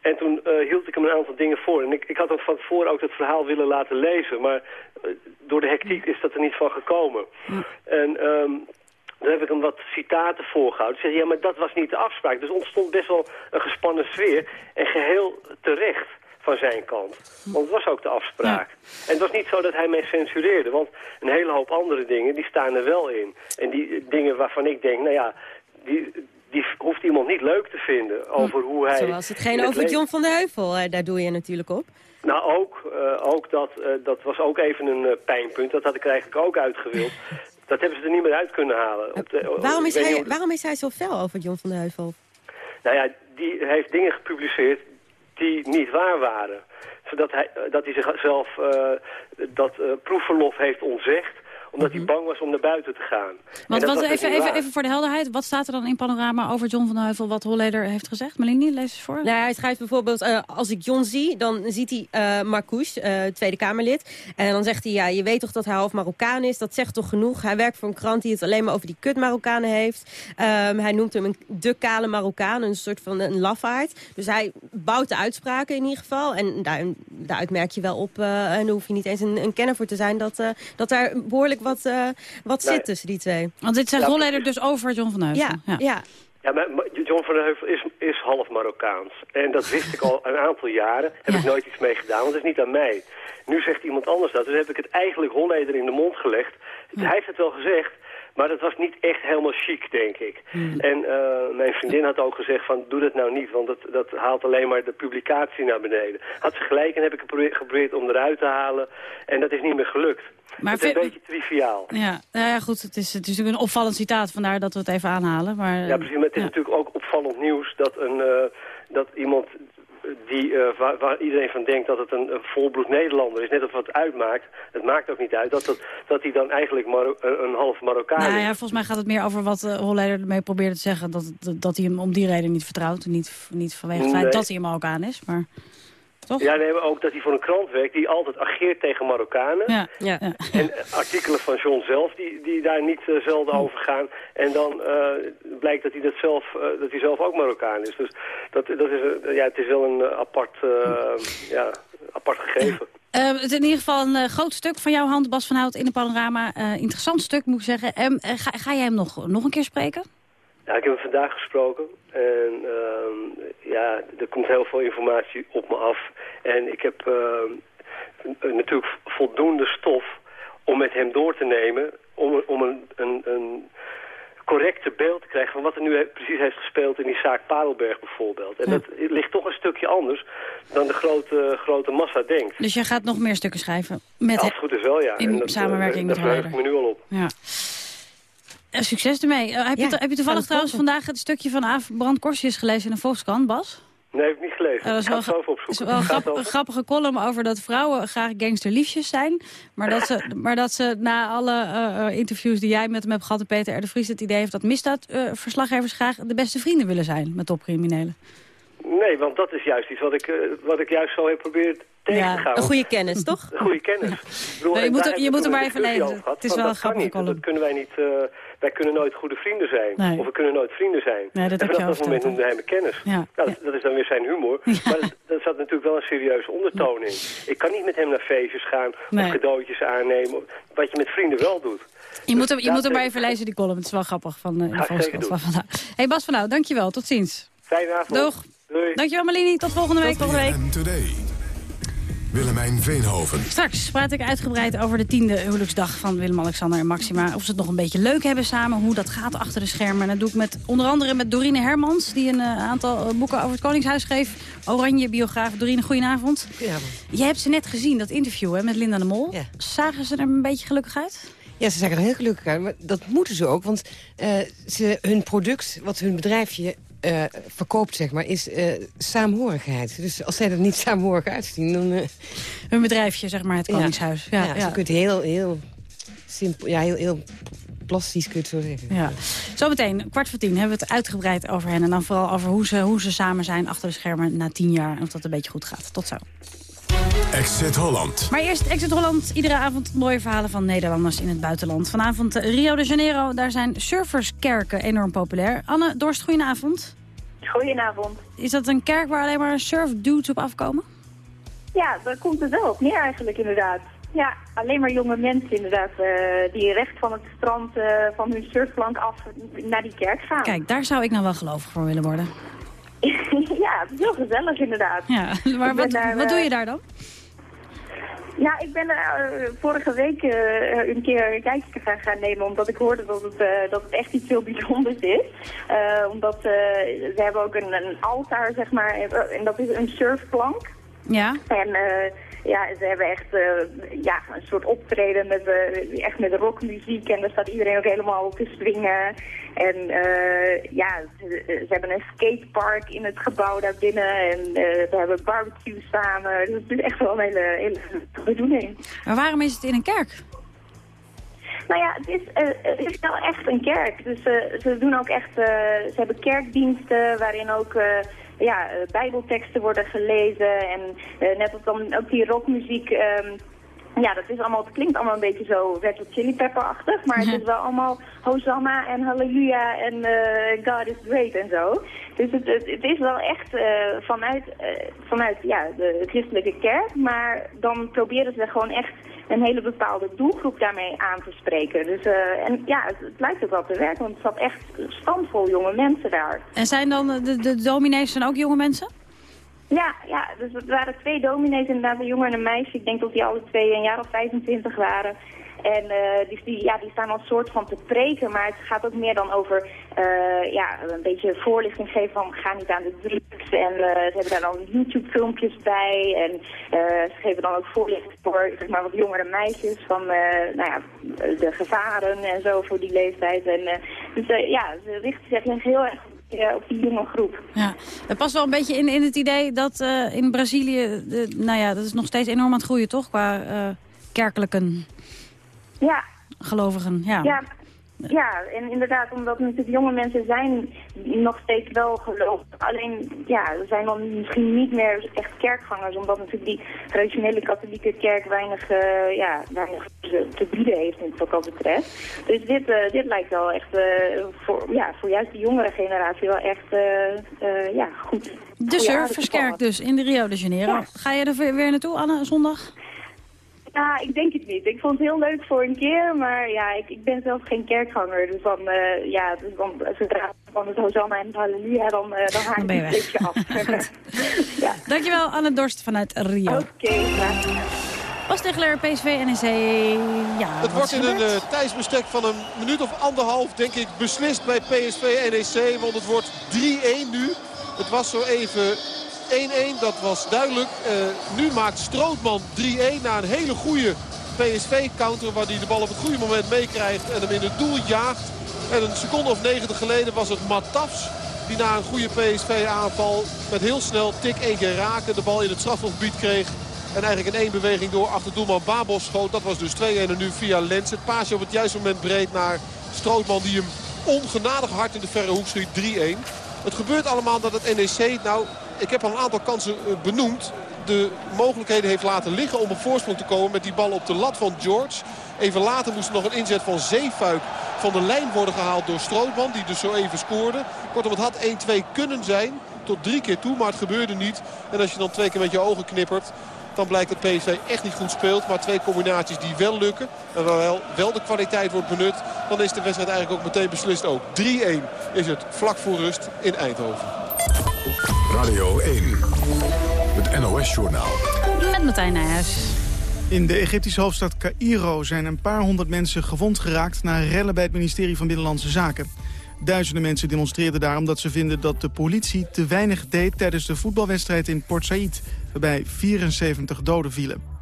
En toen eh, hield ik hem een aantal dingen voor. En ik, ik had hem van tevoren ook het verhaal willen laten lezen. Maar eh, door de hectiek is dat er niet van gekomen. En ehm dan heb ik hem wat citaten voorgehouden. Ik zei, ja, maar dat was niet de afspraak. Dus ontstond best wel een gespannen sfeer. En geheel terecht van zijn kant. Want het was ook de afspraak. En het was niet zo dat hij mij censureerde. Want een hele hoop andere dingen, die staan er wel in. En die dingen waarvan ik denk, nou ja... Die, die hoeft iemand niet leuk te vinden over hoe hij... Zoals hetgeen het over John van der Heuvel, eh, daar doe je natuurlijk op. nou, ook, eh, ook dat, eh, dat was ook even een pijnpunt. Dat had ik eigenlijk ook uitgewild. Dat hebben ze er niet meer uit kunnen halen. Op de- Waarom is, hij, waarom is hij zo fel over John van der Heuvel? Nou ja, die heeft dingen gepubliceerd die niet waar waren. Zodat hij, eh, dat hij zichzelf eh, dat eh, proefverlof heeft ontzegd omdat hij bang was om naar buiten te gaan. Mhm. Want wat, was dus even, even, even voor de helderheid, wat staat er dan in Panorama over John van den Heuvel wat Holleder heeft gezegd? Melanie, lees eens voor. Nou, hij schrijft bijvoorbeeld, eh, als ik John zie, dan ziet hij eh Marcouch, eh, Tweede Kamerlid. En dan zegt hij, ja, je weet toch dat hij half Marokkaan is? Dat zegt toch genoeg? Hij werkt voor een krant die het alleen maar over die kut Marokkanen heeft. Ehm, hij noemt hem een de kale Marokkaan, een soort van een lafaard. Dus hij bouwt de uitspraken in ieder geval. En daar, daaruit merk je wel op, eh, en daar hoef je niet eens een, een kenner voor te zijn... dat, eh, dat daar behoorlijk wat, eh, wat Nee. zit tussen die twee. Want dit zegt Ja, Holleder dus over John van Heuvel. Ja, ja. Ja, maar John van der Heuvel is, is half Marokkaans. En dat wist ik al een aantal jaren. Heb ik nooit iets mee gedaan, want het is niet aan mij. Nu zegt iemand anders dat. Dus heb ik het eigenlijk Holleder in de mond gelegd. Hij heeft het wel gezegd, Maar dat was niet echt helemaal chic, denk ik. En eh, mijn vriendin had ook gezegd van, doe dat nou niet, want dat, dat haalt alleen maar de publicatie naar beneden. Had ze gelijk en heb ik geprobeerd, om eruit te halen. En dat is niet meer gelukt. Maar het is een beetje triviaal. Ja, nou ja, goed, het is, het is natuurlijk een opvallend citaat, vandaar dat we het even aanhalen. Maar, Ja, precies. Maar het is natuurlijk ook opvallend nieuws dat, een, eh, dat iemand die, eh, waar, waar iedereen van denkt dat het een, een volbloed Nederlander is, net of wat uitmaakt, het maakt ook niet uit, dat, dat, dat hij dan eigenlijk Maro- een, een half Marokkaan Nou is. ja, volgens mij gaat het meer over wat uh, Holleder ermee probeerde te zeggen. Dat, dat, dat hij hem om die reden niet vertrouwt. Niet, niet vanwege het feit dat hij hem ook aan is. Maar toch? Ja, nee, maar ook dat hij voor een krant werkt die altijd ageert tegen Marokkanen. Ja, ja. En artikelen van John zelf die, die daar niet eh, zelden over gaan. En dan eh, blijkt dat hij, dat, zelf, eh, dat hij zelf ook Marokkaan is. Dus dat, dat is, ja, het is wel een apart, eh, ja, apart gegeven. Eh, het is in ieder geval een groot stuk van jouw hand, Bas van Hout, in de panorama. Eh, interessant stuk, moet ik zeggen. Eh, ga, ga jij hem nog, nog een keer spreken? Ja, ik heb hem vandaag gesproken. En ehm, ja, er komt heel veel informatie op me af. En ik heb ehm, natuurlijk voldoende stof om met hem door te nemen... om, om een, een, een correcte beeld te krijgen van wat er nu precies heeft gespeeld in die zaak Parelberg bijvoorbeeld. En dat ligt toch een stukje anders dan de grote, grote massa denkt. Dus jij gaat nog meer stukken schrijven? Met Als het goed is wel, ja. in dat, samenwerking eh, met Daar verheug ik me nu al op. Ja. Eh, succes ermee. Eh, heb, je, heb je toevallig trouwens vandaag het stukje van Aaf Brand Korsius gelezen in de Volkskrant, Bas? Nee, heb ik niet gelezen. Ja, dat is wel even Het is opzoeken. wel een, grap- grappige column over dat vrouwen graag gangsterliefjes zijn. Maar dat ze, maar dat ze na alle eh, eh, interviews die jij met hem hebt gehad... en Peter R. de Vries het idee heeft dat misdaadverslaggevers graag de beste vrienden willen zijn met topcriminelen. Nee, want dat is juist iets wat ik, eh, wat ik juist zo heb proberen tegen te Ja, gaan. Een goede kennis, toch? Een goede kennis. Ik bedoel, Nee, je moet er- je moet er maar even lezen. Het is wel een grappige niet. Dat kunnen wij niet. eh, wij kunnen nooit goede vrienden zijn. Nee. Of we kunnen nooit vrienden zijn. Nee, dat en vanaf dat moment noemde hij me kennis. Ja. Nou, dat, dat is dan weer zijn humor. Maar dat, dat zat natuurlijk wel een serieuze ondertoon in. Ik kan niet met hem naar feestjes gaan Nee. of cadeautjes aannemen. Wat je met vrienden wel doet. Je moet, hem, je moet er maar even lezen, die column. Het is wel grappig van eh, Ga doen. van vandaag. hey Bas van Nou, dankjewel. Tot ziens. Fijne avond. Doeg. Doei. Dankjewel Malini. Tot volgende week. Volgende week. Willemijn Veenhoven. Straks praat ik uitgebreid over de tiende huwelijksdag van Willem-Alexander en Maxima. Of ze het nog een beetje leuk hebben samen, hoe dat gaat achter de schermen. En dat doe ik met, onder andere met Dorine Hermans, die een eh, aantal eh, boeken over het Koningshuis schreef. Oranje biograaf. Dorine, goedenavond. Goedenavond. Jij hebt ze net gezien, dat interview hè, met Linda de Mol. Zagen ze er een beetje gelukkig uit? Ja, ze zagen er heel gelukkig uit. Maar dat moeten ze ook, want eh, ze, hun product, wat hun bedrijfje eh, verkoopt, zeg maar, is eh, saamhorigheid. Dus als zij er niet saamhorig uitzien, dan... eh, Hun bedrijfje, zeg maar, het Koningshuis. Ja, Ja, ja. je kunt heel, heel simpel, ja, heel, heel plastisch kun je het zo zeggen. Ja. Zometeen, kwart voor tien, hebben we het uitgebreid over hen. En dan vooral over hoe ze, hoe ze samen zijn achter de schermen na tien jaar. En of dat een beetje goed gaat. Tot zo. Exit Holland. Maar eerst Exit Holland. Iedere avond mooie verhalen van Nederlanders in het buitenland. Vanavond eh, Rio de Janeiro. Daar zijn surferskerken enorm populair. Anne Dorst, goedenavond. Goedenavond. Is dat een kerk waar alleen maar surfdudes op afkomen? Ja, daar komt het wel op neer eigenlijk inderdaad. Ja, alleen maar jonge mensen inderdaad eh, die recht van het strand eh, van hun surfplank af naar die kerk gaan. Kijk, daar zou ik nou wel gelovig voor willen worden. ja, het is heel gezellig inderdaad. Ja, maar wat, daar, wat doe eh, je daar dan? Ja, ik ben eh, vorige week eh, een keer een kijkje gaan, gaan nemen, omdat ik hoorde dat het, dat het echt iets heel bijzonders is. Omdat ze hebben ook een, een altaar, zeg maar, en dat is een surfplank. Ja. En eh, ja, ze hebben echt eh, ja, een soort optreden met, eh, echt met rockmuziek. En daar staat iedereen ook helemaal op te swingen. En eh, ja, ze, ze hebben een skatepark in het gebouw daar binnen. En ze hebben barbecue samen. Dus het is echt wel een hele, hele bedoeling. Maar waarom is het in een kerk? Nou ja, het is, het is wel echt een kerk. Dus eh, ze doen ook echt, ze hebben kerkdiensten waarin ook ja, eh, bijbelteksten worden gelezen. En eh, net als dan ook die rockmuziek, ehm, ja, dat is allemaal, het klinkt allemaal een beetje zo Red Hot Chili Pepper-achtig. Maar het is wel allemaal Hosanna en Halleluja en eh, God is great en zo. Dus het, het, het is wel echt vanuit, vanuit ja, de christelijke kerk. Maar dan proberen ze gewoon echt een hele bepaalde doelgroep daarmee aan te spreken. Dus, eh, en ja, het, het lijkt ook wel te werken, want het zat echt standvol jonge mensen daar. En zijn dan de, de dominees zijn ook jonge mensen? Ja, ja, dus het waren twee dominees, inderdaad, een jongen en een meisje. Ik denk dat die alle twee een jaar of 25 waren. En uh, dus die, ja, die staan als soort van te preken, maar het gaat ook meer dan over uh, ja, een beetje voorlichting geven van ga niet aan de drugs. En uh, ze hebben daar dan YouTube-filmpjes bij en ze geven dan ook voorlichting voor zeg maar, wat jongere meisjes van nou ja, de gevaren en zo voor die leeftijd. En, dus ja, ze richten zich heel erg op die jonge groep. Ja, dat past wel een beetje in, in het idee dat in Brazilië, nou ja, dat is nog steeds enorm aan het groeien, toch? Qua uh, kerkelijke ja. gelovigen. Ja. ja. Ja, en inderdaad, omdat natuurlijk jonge mensen zijn nog steeds wel geloofd. Alleen, ja, er zijn dan misschien niet meer echt kerkgangers, omdat natuurlijk die traditionele katholieke kerk weinig, uh, ja, weinig te bieden heeft in wat dat betreft. Dus dit, uh, dit lijkt wel echt uh, voor, ja, voor juist de jongere generatie wel echt ja, goed. De surferskerk dus in de Rio de Janeiro. Ja. Ga je er weer naartoe, Anne, zondag? Ja, ik denk het niet. Ik vond het heel leuk voor een keer, maar ja, ik, ik ben zelf geen kerkganger. Dus dan, uh, ja, dus dan, zodra van het Hosanna en het Halleluja, dan, uh, dan haak ik een beetje af. ja. Dankjewel, Anne Dorst vanuit Rio. Oké, okay, Bas Tegeler, PSV, NEC, ja... Het wordt in een uh, tijdsbestek van een minuut of anderhalf, denk ik, beslist bij PSV NEC. Want het wordt 3-1 nu. Het was zo even 1-1, dat was duidelijk. Uh, nu maakt Strootman 3-1 na een hele goede PSV-counter... waar hij de bal op het goede moment meekrijgt en hem in het doel jaagt. En een seconde of 90 geleden was het Matafs die na een goede PSV-aanval met heel snel tik één keer raken... de bal in het strafgebied kreeg. En eigenlijk in één beweging door achter doelman Babos schoot. Dat was dus 2-1 en nu via Lens. Het paasje op het juiste moment breed naar Strootman die hem ongenadig hard in de verre hoek schiet. 3-1. Het gebeurt allemaal dat het NEC nou ik heb al een aantal kansen eh, benoemd. De mogelijkheden heeft laten liggen om op voorsprong te komen met die bal op de lat van George. Even later moest er nog een inzet van Zeefuik van de lijn worden gehaald door Strootman. Die dus zo even scoorde. Kortom, het had 1-2 kunnen zijn. Tot drie keer toe, maar het gebeurde niet. En als je dan twee keer met je ogen knippert... dan blijkt dat PSV echt niet goed speelt. Maar twee combinaties die wel lukken. En waar wel, wel de kwaliteit wordt benut. Dan is de wedstrijd eigenlijk ook meteen beslist ook. 3-1 is het vlak voor rust in Eindhoven. Radio 1, het NOS-journaal. Met Martijn Nijhuis. In de Egyptische hoofdstad Cairo zijn een paar honderd mensen gewond geraakt... na rellen bij het ministerie van Binnenlandse Zaken. Duizenden mensen demonstreerden daar omdat ze vinden dat de politie te weinig deed... tijdens de voetbalwedstrijd in Port Said, waarbij 74 doden vielen.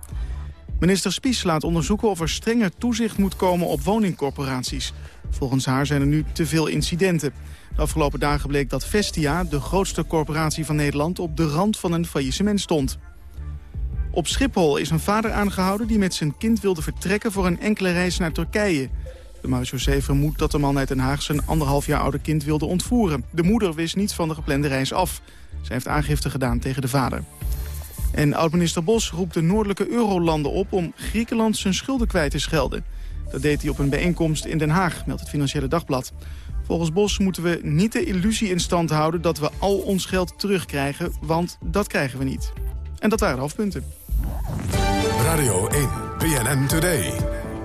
Minister Spies laat onderzoeken of er strenger toezicht moet komen op woningcorporaties. Volgens haar zijn er nu te veel incidenten. De afgelopen dagen bleek dat Vestia, de grootste corporatie van Nederland... op de rand van een faillissement stond. Op Schiphol is een vader aangehouden die met zijn kind wilde vertrekken... voor een enkele reis naar Turkije. De marechaussee vermoedt dat de man uit Den Haag zijn anderhalf jaar oude kind wilde ontvoeren. De moeder wist niets van de geplande reis af. Zij heeft aangifte gedaan tegen de vader. En oud-minister Bos roept de noordelijke eurolanden op om Griekenland zijn schulden kwijt te schelden. Dat deed hij op een bijeenkomst in Den Haag, meldt het Financiële Dagblad. Volgens Bos moeten we niet de illusie in stand houden dat we al ons geld terugkrijgen, want dat krijgen we niet. En dat waren de hoofdpunten. Radio 1, PNN Today.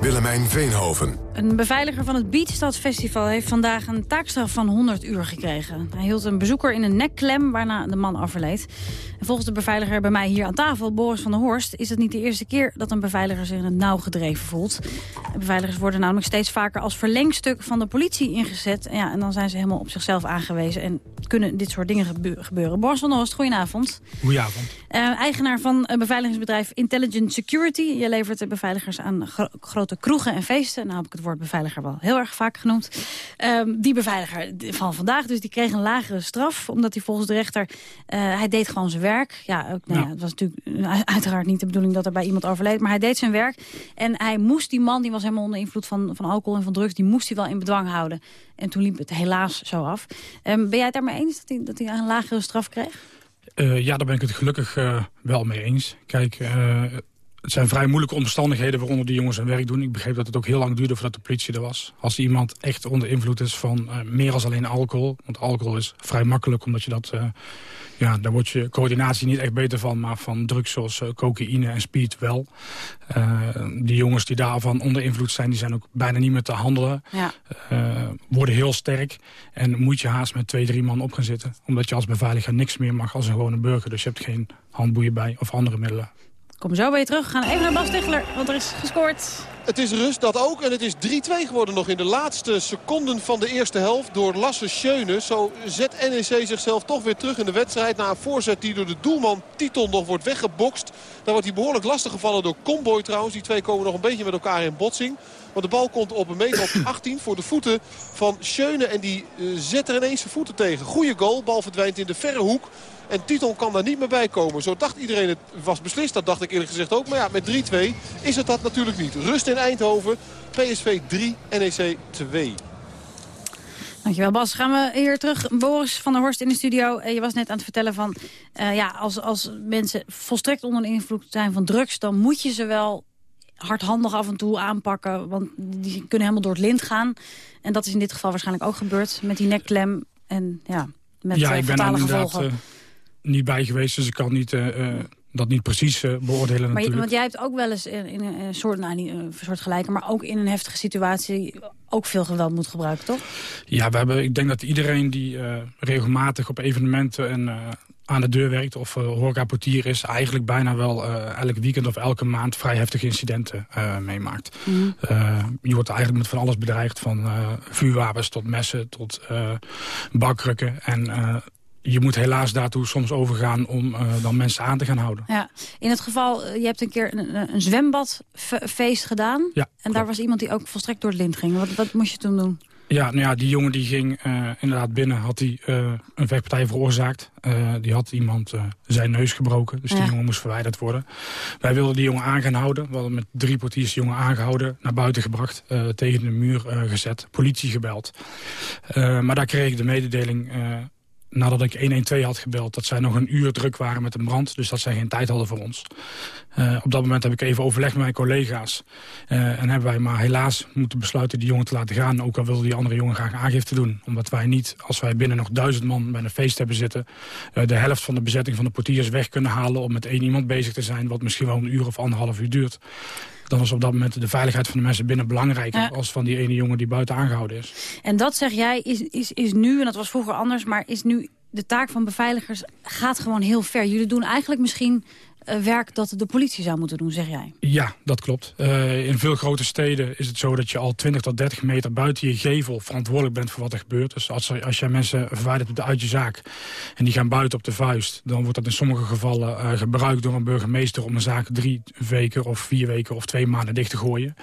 Willemijn Veenhoven. Een beveiliger van het Beachstad Festival heeft vandaag een taakstraf van 100 uur gekregen. Hij hield een bezoeker in een nekklem waarna de man overleed. En volgens de beveiliger bij mij hier aan tafel, Boris van der Horst... is het niet de eerste keer dat een beveiliger zich in het nauw gedreven voelt. De beveiligers worden namelijk steeds vaker als verlengstuk van de politie ingezet. Ja, en dan zijn ze helemaal op zichzelf aangewezen en kunnen dit soort dingen gebeuren. Boris van der Horst, goedenavond. Goedenavond. Uh, eigenaar van een beveiligingsbedrijf Intelligent Security. Je levert de beveiligers aan grote kroegen en feesten. Nou heb ik het woord beveiliger wel heel erg vaak genoemd. Um, die beveiliger van vandaag, dus die kreeg een lagere straf. Omdat hij volgens de rechter, uh, hij deed gewoon zijn werk. Ja, ook, nou ja. het was natuurlijk uiteraard niet de bedoeling dat er bij iemand overleed. Maar hij deed zijn werk. En hij moest die man, die was helemaal onder invloed van, van alcohol en van drugs. Die moest hij wel in bedwang houden. En toen liep het helaas zo af. Um, ben jij het daarmee eens dat hij, dat hij een lagere straf kreeg? Uh, ja, daar ben ik het gelukkig uh, wel mee eens. Kijk, uh, het zijn vrij moeilijke omstandigheden waaronder die jongens hun werk doen. Ik begreep dat het ook heel lang duurde voordat de politie er was. Als iemand echt onder invloed is van uh, meer dan alleen alcohol... want alcohol is vrij makkelijk omdat je dat... Uh, ja, daar wordt je coördinatie niet echt beter van... maar van drugs zoals uh, cocaïne en speed wel. die jongens die daarvan onder invloed zijn... die zijn ook bijna niet meer te handelen. Ja. worden heel sterk. En moet je haast met twee, drie man op gaan zitten. Omdat je als beveiliger niks meer mag als een gewone burger. Dus je hebt geen handboeien bij of andere middelen. Kom zo bij je terug. We gaan even naar Bas Tichler, want er is gescoord. Het is rust, dat ook. En het is 3-2 geworden nog in de laatste seconden van de eerste helft door Lasse Schöne. Zo zet NEC zichzelf toch weer terug in de wedstrijd. Na een voorzet die door de doelman Titon nog wordt weggebokst. Daar wordt hij behoorlijk lastig gevallen door Comboy trouwens. Die twee komen nog een beetje met elkaar in botsing. Maar de bal komt op een meter op 18 voor de voeten van Schöne. En die uh, zet er ineens zijn voeten tegen. Goeie goal. Bal verdwijnt in de verre hoek. En Titon kan daar niet meer bij komen. Zo dacht iedereen het was beslist. Dat dacht ik eerlijk gezegd ook. Maar ja, met 3-2 is het dat natuurlijk niet. Rust in Eindhoven. PSV 3, NEC 2. Dankjewel Bas. Gaan we hier terug. Boris van der Horst in de studio. Je was net aan het vertellen van... Uh, ja, als, als mensen volstrekt onder de invloed zijn van drugs... dan moet je ze wel hardhandig af en toe aanpakken. Want die kunnen helemaal door het lint gaan. En dat is in dit geval waarschijnlijk ook gebeurd. Met die nekklem en ja, met ja, uh, ik ben fatale inderdaad gevolgen. uh, niet bij geweest, dus ik kan niet, uh, dat niet precies beoordelen Maar je, natuurlijk. want jij hebt ook wel eens in, in een soort, nou niet een soort gelijke... maar ook in een heftige situatie ook veel geweld moet gebruiken, toch? Ja, we hebben, ik denk dat iedereen die regelmatig op evenementen... en aan de deur werkt of uh, horecaportier is... eigenlijk bijna wel uh, elk weekend of elke maand vrij heftige incidenten uh, meemaakt. Mm. je wordt eigenlijk met van alles bedreigd. Van vuurwapens tot messen tot bakrukken. En je moet helaas daartoe soms overgaan om dan mensen aan te gaan houden. Ja. In het geval, je hebt een keer een, een zwembadfeest gedaan. Ja, en daar was iemand die ook volstrekt door het lint ging. Wat, wat moest je toen doen? Ja, nou ja, die jongen die ging uh, inderdaad binnen, had hij uh, een vechtpartij veroorzaakt. Uh, die had iemand zijn neus gebroken, dus Ja. die jongen moest verwijderd worden. Wij wilden die jongen aan gaan houden. We hadden met drie portiers die jongen aangehouden, naar buiten gebracht, tegen de muur gezet, politie gebeld. maar daar kreeg ik de mededeling nadat ik 112 had gebeld... dat zij nog een uur druk waren met een brand. Dus dat zij geen tijd hadden voor ons. Uh, op dat moment heb ik even overlegd met mijn collega's. Uh, en hebben wij maar helaas moeten besluiten die jongen te laten gaan. Ook al wilde die andere jongen graag aangifte doen. Omdat wij niet, als wij binnen nog duizend man bij een feest hebben zitten... Uh, de helft van de bezetting van de portiers weg kunnen halen... om met één iemand bezig te zijn... wat misschien wel een uur of anderhalf uur duurt. Dan is op dat moment de veiligheid van de mensen binnen belangrijker... Ja. als van die ene jongen die buiten aangehouden is. En dat zeg jij is, is, is nu, en dat was vroeger anders... maar is nu de taak van beveiligers gaat gewoon heel ver. Jullie doen eigenlijk misschien werk dat de politie zou moeten doen, zeg jij. Ja, dat klopt. Uh, in veel grote steden is het zo dat je al 20 tot 30 meter buiten je gevel verantwoordelijk bent voor wat er gebeurt. Dus als, er, als jij mensen verwijdert uit je zaak en die gaan buiten op de vuist, dan wordt dat in sommige gevallen uh, gebruikt door een burgemeester om een zaak drie weken of vier weken of twee maanden dicht te gooien.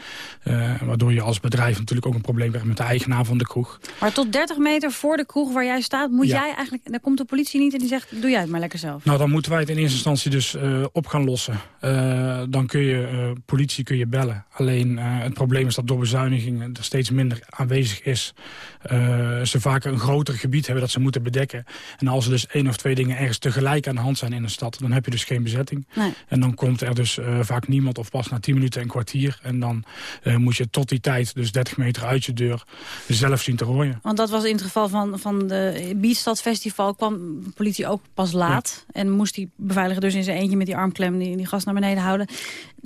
Uh, waardoor je als bedrijf natuurlijk ook een probleem krijgt met de eigenaar van de kroeg. Maar tot 30 meter voor de kroeg waar jij staat, moet Ja. jij eigenlijk, daar komt de politie niet en die zegt, doe jij het maar lekker zelf. Nou, dan moeten wij het in eerste instantie dus op gaan lossen. Uh, dan kun je uh, politie kun je bellen. Alleen uh, het probleem is dat door bezuinigingen er steeds minder aanwezig is. Uh, ze vaak een groter gebied hebben dat ze moeten bedekken. En als er dus één of twee dingen ergens tegelijk aan de hand zijn in een stad... dan heb je dus geen bezetting. Nee. En dan komt er dus uh, vaak niemand of pas na 10 minuten een kwartier. En dan uh, moet je tot die tijd, dus 30 meter uit je deur, zelf zien te rooien. Want dat was in het geval van, van de Beatstad Festival... kwam de politie ook pas laat. En moest die beveiliger dus in zijn eentje met die armklem... die, die gas naar beneden houden.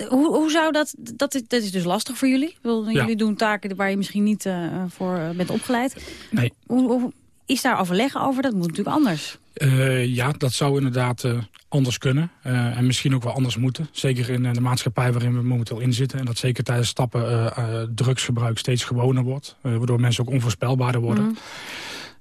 Hoe, hoe zou dat, dat... is- Dat is dus lastig voor jullie. Ja. Jullie doen taken waar je misschien niet eh, voor eh, bent opgeleid. Nee. Hoe, hoe, is daar overleg over? Dat moet natuurlijk anders. Uh, ja, dat zou inderdaad uh, anders kunnen. Uh, en misschien ook wel anders moeten. Zeker in de maatschappij waarin we momenteel in zitten. En dat zeker tijdens stappen drugsgebruik steeds gewoner wordt. Waardoor mensen ook onvoorspelbaarder worden. Mhm.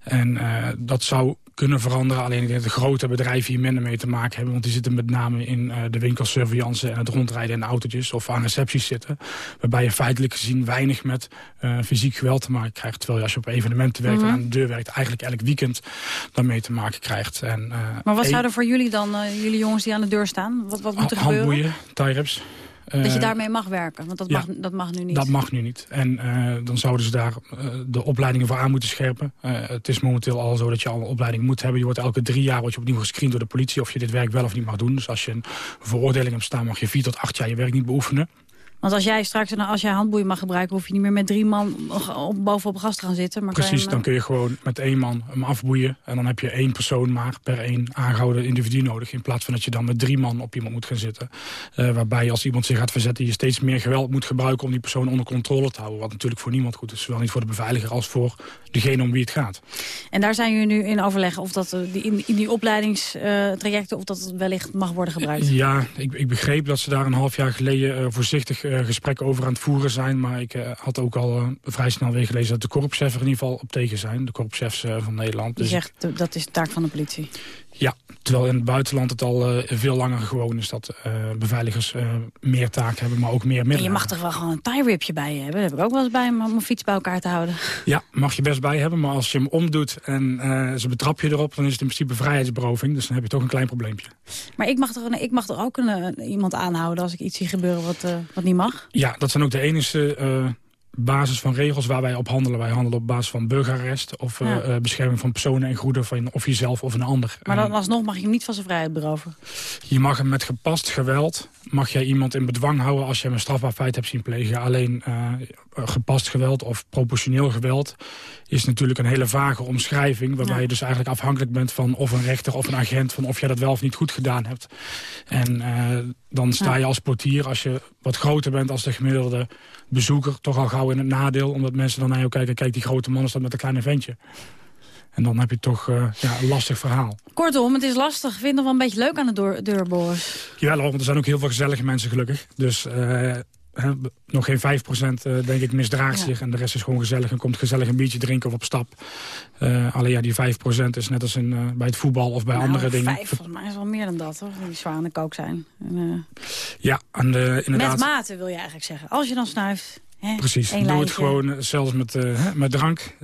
En dat zou kunnen veranderen. Alleen ik denk dat de grote bedrijven hier minder mee te maken hebben. Want die zitten met name in uh, de winkelsurveillance en het rondrijden in autootjes of aan recepties zitten. Waarbij je feitelijk gezien weinig met uh, fysiek geweld te maken krijgt. Terwijl je als je op evenementen werkt Mhm. en aan de deur werkt... eigenlijk elk weekend daarmee te maken krijgt. En, uh, Maar wat zouden voor jullie dan, eh, jullie jongens die aan de deur staan? Wat, wat moet er gebeuren? Handboeien, tie-wraps. Dat je Eh, daarmee mag werken, want dat, ja. mag, dat mag nu niet. Dat mag nu niet. En eh, dan zouden ze daar eh, de opleidingen voor aan moeten scherpen. Het is momenteel al zo dat je al een opleiding moet hebben. Je wordt elke drie jaar wordt je opnieuw gescreend door de politie... of je dit werk wel of niet mag doen. Dus als je een veroordeling hebt staan... mag je vier tot acht jaar je werk niet beoefenen. Want als jij straks, nou, als jij handboeien mag gebruiken... hoef je niet meer met drie man op, bovenop een gast te gaan zitten. Maar Precies, hem, dan kun je gewoon met één man hem afboeien. En dan heb je één persoon maar per één aangehouden individu nodig. In plaats van dat je dan met drie man op iemand moet gaan zitten. Eh, waarbij als iemand zich gaat verzetten... je steeds meer geweld moet gebruiken om die persoon onder controle te houden. Wat natuurlijk voor niemand goed is. Zowel niet voor de beveiliger als voor degene om wie het gaat. En daar zijn jullie nu in overleg of dat eh, in, in die opleidingstrajecten... of dat het wellicht mag worden gebruikt. Ja, ik, ik begreep dat ze daar een half jaar geleden eh, voorzichtig eh, gesprekken over aan het voeren zijn. Maar ik eh, had ook al eh, vrij snel weer gelezen dat de korpschefs er in ieder geval op tegen zijn. De korpschefs eh, van Nederland. Dus zegt, eh, dat is de taak van de politie. Ja, terwijl in het buitenland het al eh, veel langer gewoon is dat eh, beveiligers eh, meer taken hebben, maar ook meer En middelen. je mag toch wel gewoon een tie ripje bij je hebben? Dat heb ik ook wel eens bij om mijn fiets bij elkaar te houden. Ja, mag je best bij hebben, maar als je hem omdoet en ze betrap je erop, dan is het in principe vrijheidsberoving. Dus dan heb je toch een klein probleempje. Maar ik mag toch, ik mag toch ook een, iemand aanhouden als ik iets zie gebeuren wat, wat niet mag? Ja, dat zijn ook de enige basis van regels waar wij op handelen. Wij handelen op basis van burgerarrest of eh, Ja. eh, bescherming van personen en goederen van of jezelf of een ander. Maar dan alsnog mag je hem niet van zijn vrijheid beroven. Je mag hem met gepast geweld, mag jij iemand in bedwang houden als je hem een strafbaar feit hebt zien plegen. Alleen eh, gepast geweld of proportioneel geweld is natuurlijk een hele vage omschrijving. Waarbij Ja. je dus eigenlijk afhankelijk bent van of een rechter of een agent, van of jij dat wel of niet goed gedaan hebt. En eh, dan sta je als portier, als je wat groter bent als de gemiddelde bezoeker, toch al gauw in het nadeel. Omdat mensen dan naar jou kijken, kijk die grote man staat met een kleine ventje. En dan heb je toch eh, ja, een lastig verhaal. Kortom, het is lastig. Ik vind het nog wel een beetje leuk aan de deur, deurboors. Jawel, want er zijn ook heel veel gezellige mensen gelukkig. Dus eh, hè, nog geen 5% eh, denk ik misdraagt Ja. zich. En de rest is gewoon gezellig en komt gezellig een biertje drinken of op stap. Eh, alleen ja, die 5% is net als in, eh, bij het voetbal of bij Nou, andere dingen. Vijf, volgens mij is wel meer dan dat, hoor. Die zwaar aan de kook zijn. En, Ja, en de, inderdaad. met mate wil je eigenlijk zeggen. Als je dan snuift, hè, Precies, doe het gewoon, zelfs met, met drank.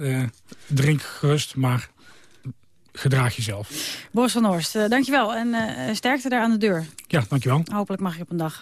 Drink gerust, maar gedraag jezelf. Boris van Horst, dankjewel. En sterkte daar aan de deur. Ja, dankjewel. Hopelijk mag je op een dag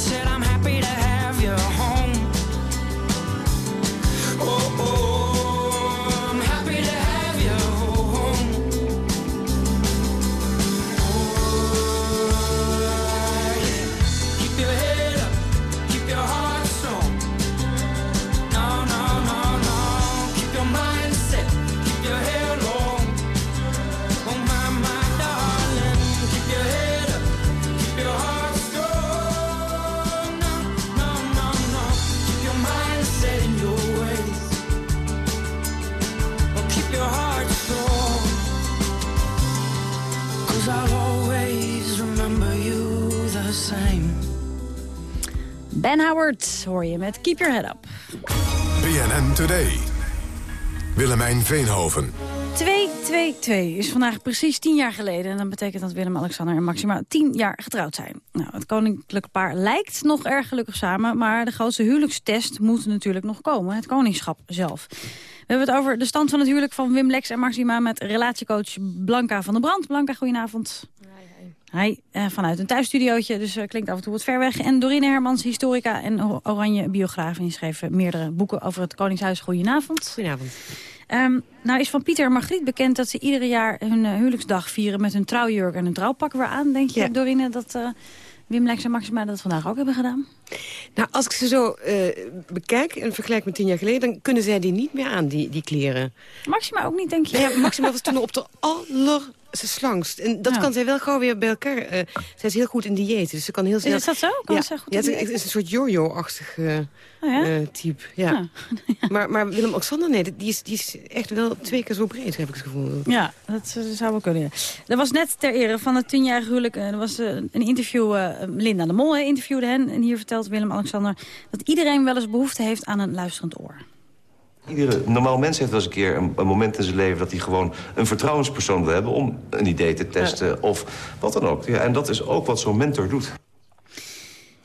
said, I'm Keep Your Head Up. BNN Today. Willemijn Veenhoven. 2-2-2 is vandaag precies tien jaar geleden. En dat betekent dat Willem-Alexander en Maxima tien jaar getrouwd zijn. Nou, het koninklijke paar lijkt nog erg gelukkig samen... maar de grootste huwelijkstest moet natuurlijk nog komen. Het koningschap zelf. We hebben het over de stand van het huwelijk van Wim Lex en Maxima... met relatiecoach Blanca van der Brand. Blanca, goedenavond. Hij eh, vanuit een thuisstudiootje, dus uh, klinkt af en toe wat ver weg. En Dorine Hermans, historica en oranje biograaf. En die schreef meerdere boeken over het Koningshuis. Goedenavond. Goedenavond. Um, nou is van Pieter en Margriet bekend dat ze ieder jaar hun huwelijksdag vieren... met hun trouwjurk en een trouwpak weer aan. Denk je, ja. Dorine, dat Wim Lex en Maxima dat vandaag ook hebben gedaan? Nou, als ik ze zo uh, bekijk en vergelijk met tien jaar geleden... dan kunnen zij die niet meer aan, die, die kleren. Maxima ook niet, denk je? Ja, Maxima was toen op de aller ze slangst. En dat kan zij wel gauw weer bij elkaar. Uh, zij is heel goed in dieet, dus ze kan heel snel... Is dat zo? Kan ja, zij goed ja, het is, een soort yo-yo-achtig uh, oh, ja? uh, type. Ja. maar, maar Willem-Alexander, nee, die is, die is echt wel twee keer zo breed, heb ik het gevoel. Ja, dat zou wel kunnen. Er was net ter ere van het tienjarige huwelijk... er was een interview, Linda de Mol interviewde hen... en hier vertelt Willem-Alexander dat iedereen wel eens behoefte heeft aan een luisterend oor. Iedere normaal mens heeft wel eens een keer een, een, moment in zijn leven... dat hij gewoon een vertrouwenspersoon wil hebben om een idee te testen ja. of wat dan ook. Ja, en dat is ook wat zo'n mentor doet.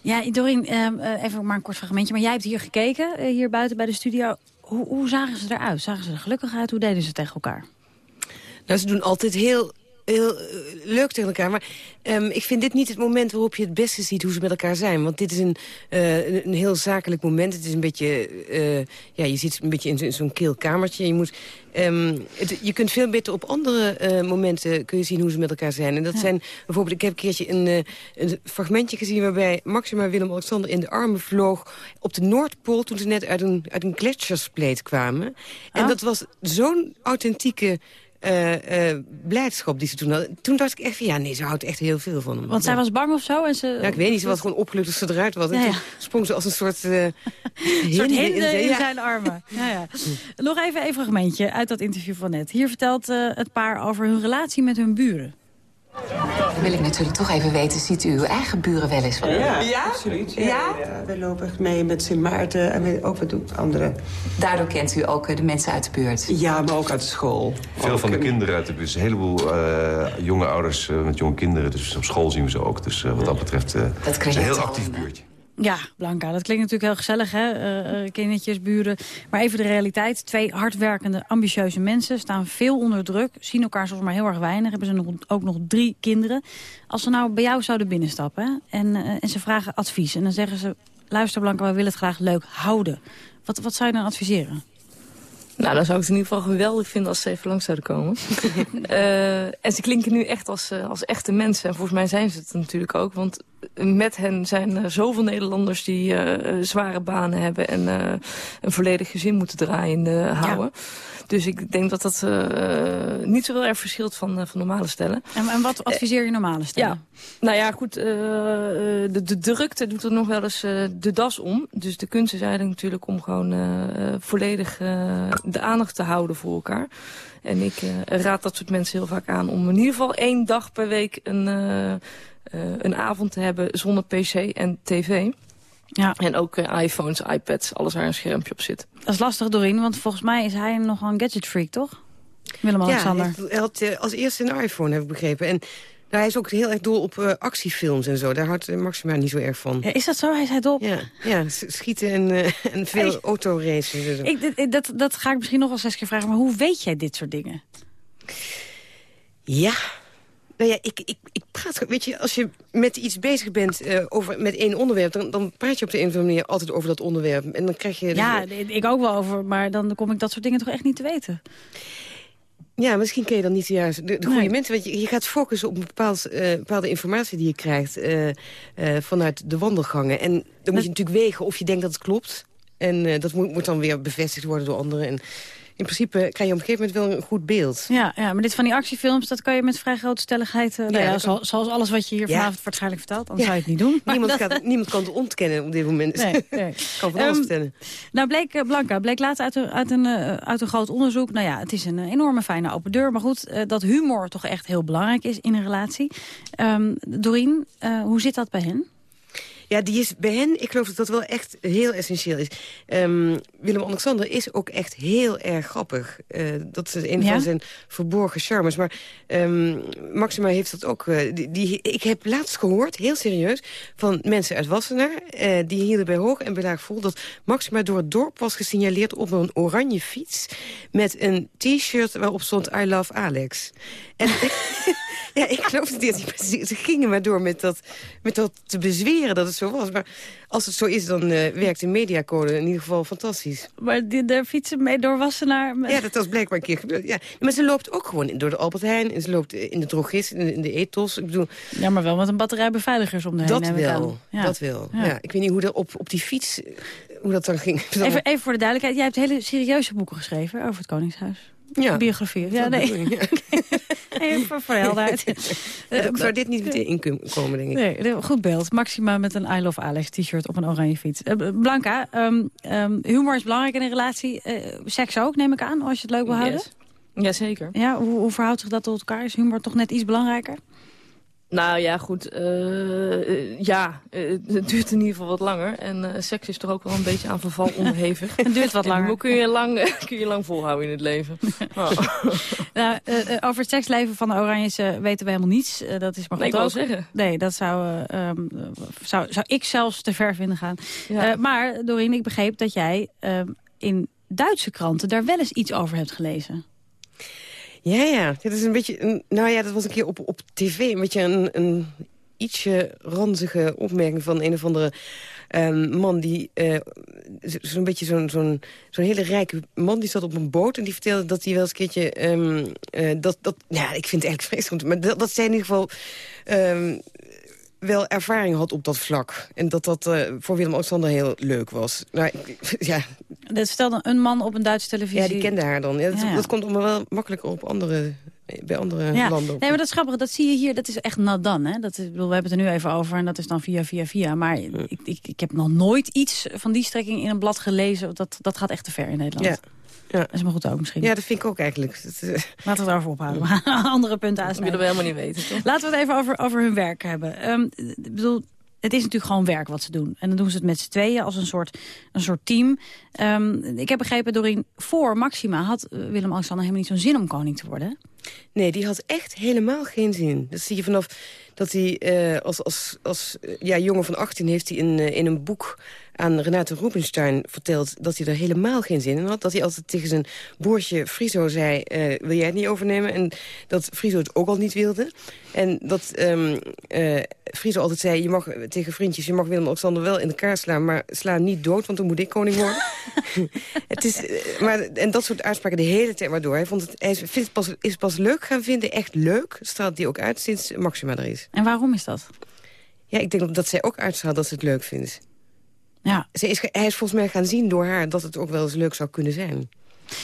Ja, Doreen, uh, even maar een kort fragmentje. Maar jij hebt hier gekeken, uh, hier buiten bij de studio. Hoe, hoe zagen ze eruit? Zagen ze er gelukkig uit? Hoe deden ze tegen elkaar? Nou, ze doen altijd heel heel uh, leuk tegen elkaar. Maar um, ik vind dit niet het moment waarop je het beste ziet hoe ze met elkaar zijn. Want dit is een, uh, een, heel zakelijk moment. Het is een beetje, uh, ja, je zit een beetje in, zo'n keel kamertje. Je, moet, um, het, je kunt veel beter op andere momenten kun je zien hoe ze met elkaar zijn. En dat ja. zijn bijvoorbeeld, ik heb een keertje een, een fragmentje gezien... waarbij Maxima Willem-Alexander in de armen vloog op de Noordpool... toen ze net uit een, uit een gletsjerspleet kwamen. En Oh. dat was zo'n authentieke uh, uh, blijdschap die ze toen had. Toen dacht ik echt van, ja, nee, ze houdt echt heel veel van hem. Want zij was bang of zo? En ze... Ja, ik weet niet, ze was gewoon opgelucht dat ze eruit was. En ja. sprong ze als een soort... Uh, Een soort hinde in, zijn armen. Ja, ja. Nog even een fragmentje uit dat interview van net. Hier vertelt het paar over hun relatie met hun buren. Dan wil ik natuurlijk toch even weten, ziet u uw eigen buren wel eens? Ja, absoluut. Ja, ja? ja, we lopen echt mee met Sint Maarten en we- ook wat anderen. Daardoor kent u ook eh, de mensen uit de buurt? Ja, maar ook uit de school. Veel van de kinderen uit de buurt. Een heleboel uh, jonge ouders uh, met jonge kinderen. Dus op school zien we ze ook. Dus uh, wat dat betreft uh, Dat is een heel actief buurtje. Ja, Blanca, dat klinkt natuurlijk heel gezellig, hè? Uh, kindertjes, buren. Maar even de realiteit. Twee hardwerkende, ambitieuze mensen staan veel onder druk. Zien elkaar soms maar heel erg weinig. Hebben ze nog, ook nog drie kinderen. Als ze nou bij jou zouden binnenstappen en, uh, en ze vragen advies... en dan zeggen ze, luister Blanca, we willen het graag leuk houden. Wat, wat zou je dan adviseren? Nou, dan zou ik het in ieder geval geweldig vinden als ze even langs zouden komen. uh, en ze klinken nu echt als, uh, als echte mensen. En volgens mij zijn ze het natuurlijk ook. Want met hen zijn er zoveel Nederlanders die uh, zware banen hebben... en een volledig gezin moeten draaiende houden. Ja. Dus ik denk dat dat niet zo heel erg verschilt van, van normale stellen. En, en wat adviseer je normale stellen? Ja. Nou ja, goed, de, de drukte doet er nog wel eens de das om. Dus de kunst is eigenlijk natuurlijk om gewoon volledig de aandacht te houden voor elkaar. En ik uh, raad dat soort mensen heel vaak aan om in ieder geval één dag per week een, uh, uh, een avond te hebben zonder pc en tv. Ja. En ook iPhones, iPads, alles waar een schermpje op zit. Dat is lastig, Doreen, want volgens mij is hij nogal een gadget freak, toch? Willem-Alexander. Ja, hij had als eerste een iPhone, heb ik begrepen. En nou, hij is ook heel erg dol op uh, actiefilms en zo. Daar houdt uh, Maxima niet zo erg van. Ja, is dat zo? Hij is hij dol op? Ja, ja schieten en, uh, en veel hey. autoracen. Ik, dat, dat ga ik misschien nog wel zes keer vragen. Maar hoe weet jij dit soort dingen? Ja, nou ja, ik, ik, ik praat... Weet je, als je met iets bezig bent uh, over, met één onderwerp... Dan, dan praat je op de een of andere manier altijd over dat onderwerp. En dan krijg je... Ja, de, ik ook wel over. Maar dan kom ik dat soort dingen toch echt niet te weten. Ja, misschien ken je dan niet juist de, de goede nee. mensen. Want je, je gaat focussen op een bepaald, uh, bepaalde informatie die je krijgt... Uh, uh, vanuit de wandelgangen. En dan moet je natuurlijk wegen of je denkt dat het klopt. En dat moet, moet dan weer bevestigd worden door anderen. En in principe krijg je op een gegeven moment wel een goed beeld. Ja, ja maar dit van die actiefilms, dat kan je met vrij grote stelligheid... Uh, ja, nou ja, zoals, zoals alles wat je hier ja. vanavond waarschijnlijk vertelt. Dan ja. zou je het niet doen. Niemand, dat... kan, niemand kan het ontkennen op dit moment. Nee, nee. kan van alles um, vertellen. Nou, bleek, uh, Blanca, bleek laatst uit, een, uit, een, uh, uit een groot onderzoek... nou ja, het is een enorme fijne open deur. Maar goed, dat humor toch echt heel belangrijk is in een relatie. Um, Doreen, hoe zit dat bij hen? Ja, die is bij hen, ik geloof dat dat wel echt heel essentieel is. Um, Willem-Alexander is ook echt heel erg grappig. Uh, dat is een Ja? van zijn verborgen charmes. Maar um, Maxima heeft dat ook... Uh, die, die, ik heb laatst gehoord, heel serieus, van mensen uit Wassenaar... Uh, die hielden bij hoog en bij laag vol... dat Maxima door het dorp was gesignaleerd op een oranje fiets... met een t-shirt waarop stond I love Alex. En ja, ik geloof dat die precies... Ze gingen maar door met dat, met dat te bezweren dat het zo was. Maar als het zo is, dan uh, werkt de mediacode in ieder geval fantastisch. Maar die, daar fietsen mee door Wassenaar... Met... Ja, dat was blijkbaar een keer gebeurd. Ja. Maar ze loopt ook gewoon door de Albert Heijn. En ze loopt in de drogist, in de, in de ethos. Ik bedoel, ja, maar wel met een batterij beveiligers om de heen. Dat neem wel, ja. dat wel. Ja. ja. ik weet niet hoe dat op, op die fiets... Hoe dat dan ging. Even, even voor de duidelijkheid. Jij hebt hele serieuze boeken geschreven over het Koningshuis. Ja. Biografie. Ja, nee. Ja. Even voor helderheid. Uh, zou dit niet meteen inkomen, denk ik. Nee, goed beeld. Maxima met een I Love Alex t-shirt op een oranje fiets. Uh, Blanca, um, um, humor is belangrijk in een relatie. Uh, seks ook, neem ik aan, als je het leuk wil houden. Yes. Jazeker. Ja, hoe, hoe verhoudt zich dat tot elkaar? Is humor toch net iets belangrijker? Nou ja, goed. Uh, ja, uh, het duurt in ieder geval wat langer. En uh, seks is toch ook wel een beetje aan verval onderhevig. het duurt wat langer. Hoe kun je lang, kun je lang volhouden in het leven? Oh. nou, over het seksleven van de Oranjes weten we helemaal niets. dat is maar nee, goed ik ook. zeggen. Nee, dat zou, um, zou, zou ik zelfs te ver vinden gaan. Ja. maar Doreen, ik begreep dat jij um, in Duitse kranten daar wel eens iets over hebt gelezen. Ja, ja. Dat is een beetje... Een, nou ja, dat was een keer op, op tv. Een beetje een, een ietsje ranzige opmerking van een of andere um, man die... Uh, zo'n beetje zo'n zo'n zo'n hele rijke man die zat op een boot... en die vertelde dat hij wel eens een keertje... Um, uh, dat, dat, ja, ik vind het eigenlijk vreselijk. Maar dat, dat zij in ieder geval... Um, wel ervaring had op dat vlak. En dat dat uh, voor Willem-Alexander heel leuk was. Nou, ja. Dat stelde een man op een Duitse televisie. Ja, die kende haar dan. Ja, dat, ja, dat komt allemaal wel makkelijker op andere, bij andere ja. landen. Op. Nee, maar dat is grappig. Dat zie je hier. Dat is echt nat dan. Hè? Dat is, bedoel, we hebben het er nu even over. En dat is dan via, via, via. Maar ik, ik, ik heb nog nooit iets van die strekking in een blad gelezen. Dat, dat gaat echt te ver in Nederland. Ja. Ja. Dat is maar goed ook misschien. Ja, dat vind ik ook eigenlijk. Dat, uh... Laten we het erover ophouden. Andere punten Dat aansnijden. willen we helemaal niet weten, toch? Laten we het even over, over hun werk hebben. Um, ik bedoel, het is natuurlijk gewoon werk wat ze doen. En dan doen ze het met z'n tweeën als een soort, een soort team. Um, ik heb begrepen, Doreen, voor Maxima had Willem-Alexander helemaal niet zo'n zin om koning te worden. Nee, die had echt helemaal geen zin. Dat zie je vanaf dat hij uh, als, als, als ja, jongen van 18 heeft hij in, uh, in een boek aan Renate Rubenstein verteld dat hij er helemaal geen zin in had. Dat hij altijd tegen zijn broertje Friso zei, uh, wil jij het niet overnemen? En dat Friso het ook al niet wilde. En dat um, uh, Friso altijd zei, je mag tegen vriendjes, je mag Willem-Alexander wel in elkaar slaan, maar sla niet dood, want dan moet ik koning worden. het is, uh, maar, en dat soort uitspraken de hele tijd maar door. Hij, vond het, hij vindt het pas, is pas leuk gaan vinden, echt leuk, straalt hij ook uit sinds Maxima er is. En waarom is dat? Ja, ik denk dat zij ook uitstraalt dat ze het leuk vindt. Ja. Ze is, hij is volgens mij gaan zien door haar dat het ook wel eens leuk zou kunnen zijn.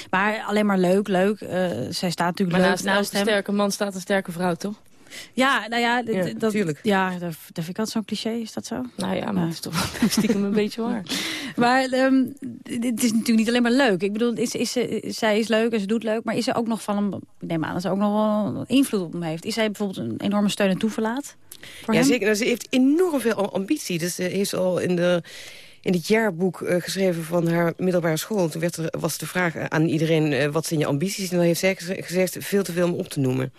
Maar alleen maar leuk, leuk. Uh, zij staat natuurlijk maar leuk naast, naast een sterke man staat een sterke vrouw, toch? Ja, nou ja, ja dat, tuurlijk. Ja, dat, dat vind ik altijd zo'n cliché, is dat zo? Nou ja, maar het is toch stiekem een beetje waar. Maar um, het is natuurlijk niet alleen maar leuk. Ik bedoel, is, is, is, zij is leuk en ze doet leuk, maar is ze ook nog van hem... Ik neem aan dat ze ook nog wel invloed op hem heeft. Is zij bijvoorbeeld een enorme steun en toeverlaat? Ja, hem? zeker. Nou, ze heeft enorm veel ambitie. Dus ze heeft al in de in het jaarboek uh, geschreven van haar middelbare school. Toen werd er, was de vraag aan iedereen, uh, wat zijn je ambities? En dan heeft zij gezegd, veel te veel om op te noemen.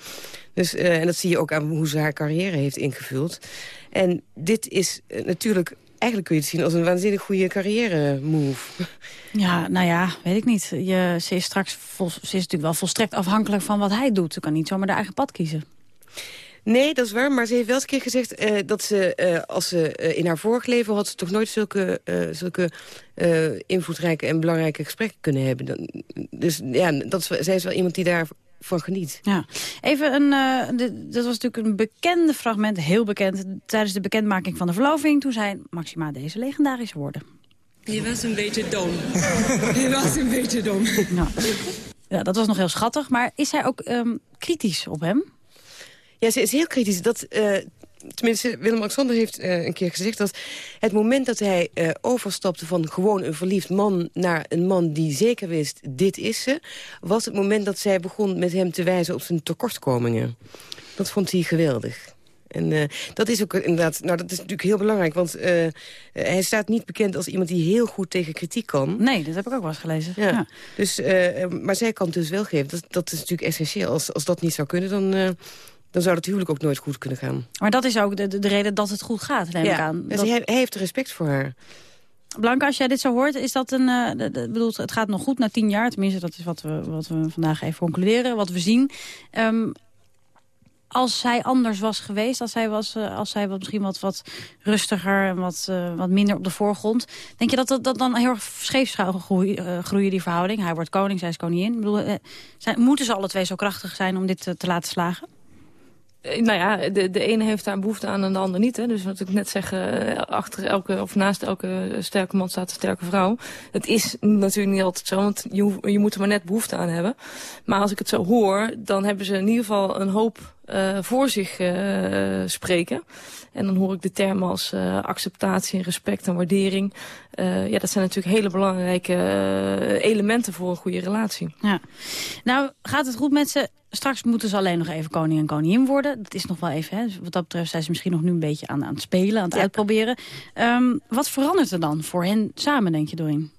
Dus, uh, en dat zie je ook aan hoe ze haar carrière heeft ingevuld. En dit is natuurlijk, eigenlijk kun je het zien als een waanzinnig goede carrière move. Ja, nou ja, weet ik niet. Je, ze is straks ze is natuurlijk wel volstrekt afhankelijk van wat hij doet. Ze kan niet zomaar haar eigen pad kiezen. Nee, dat is waar. Maar ze heeft wel eens een keer gezegd uh, dat ze, uh, als ze uh, in haar vorig leven had ze toch nooit zulke, zulke invloedrijke en belangrijke gesprekken kunnen hebben. Dan, dus ja, dat is, zij is wel iemand die daarvan geniet. Ja. Even een, de, dat was natuurlijk een bekende fragment, heel bekend, tijdens de bekendmaking van de verloving. Toen zei Maxima deze legendarische woorden. Je was een beetje dom. Je was een beetje dom. Nou, ja, dat was nog heel schattig. Maar is zij ook um, kritisch op hem? Ja, ze is heel kritisch. Dat, uh, tenminste, Willem-Alexander heeft uh, een keer gezegd... dat het moment dat hij uh, overstapte van gewoon een verliefd man... naar een man die zeker wist, dit is ze... was het moment dat zij begon met hem te wijzen op zijn tekortkomingen. Dat vond hij geweldig. En eh, dat is ook inderdaad, nou dat is natuurlijk heel belangrijk. Want uh, hij staat niet bekend als iemand die heel goed tegen kritiek kan. Nee, dat heb ik ook wel eens gelezen. Ja. ja. Dus, uh, maar zij kan het dus wel geven. Dat, dat is natuurlijk essentieel. Als, als dat niet zou kunnen, dan dan zou het huwelijk ook nooit goed kunnen gaan. Maar dat is ook de, de, reden dat het goed gaat, neem ik aan. Dat... Hij, hij heeft respect voor haar. Blanca, als jij dit zo hoort, is dat een... Uh, de, de, bedoelt, het gaat nog goed na tien jaar. Tenminste, dat is wat we, wat we vandaag even concluderen. Wat we zien. Um, als zij anders was geweest, als zij, was, uh, als zij wat, misschien wat, wat rustiger en wat, uh, wat minder op de voorgrond... denk je dat dat, dat dan heel erg scheef zou groeien, groeien, die verhouding? Hij wordt koning, zij is koningin. Ik bedoel, zijn, moeten ze alle twee zo krachtig zijn om dit te laten slagen? Eh, nou ja, de, de ene heeft daar behoefte aan en de ander niet. Hè. Dus wat ik net zeg, uh, achter elke, of naast elke sterke man staat een sterke vrouw. Het is natuurlijk niet altijd zo, want je, je moet er maar net behoefte aan hebben. Maar als ik het zo hoor, dan hebben ze in ieder geval een hoop uh, voor zich uh, spreken. En dan hoor ik de termen als uh, acceptatie, respect en waardering. ja, dat zijn natuurlijk hele belangrijke elementen voor een goede relatie. Ja. Nou, gaat het goed met ze? Straks moeten ze alleen nog even koning en koningin worden. Dat is nog wel even, hè. wat dat betreft zijn ze misschien nog nu een beetje aan, aan het spelen, aan het uitproberen. Um, wat verandert er dan voor hen samen, denk je, Doreen?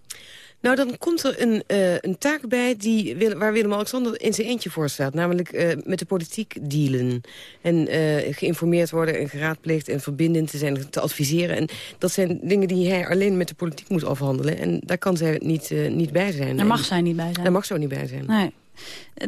Nou, dan komt er een, uh, een taak bij die, waar Willem-Alexander in zijn eentje voor staat. Namelijk uh, met de politiek dealen. En uh, geïnformeerd worden en geraadpleegd en verbindend te zijn, te adviseren. En dat zijn dingen die hij alleen met de politiek moet afhandelen. En daar kan zij niet, niet bij zijn. Daar mag zij niet bij zijn. Daar mag zo niet bij zijn. Nee.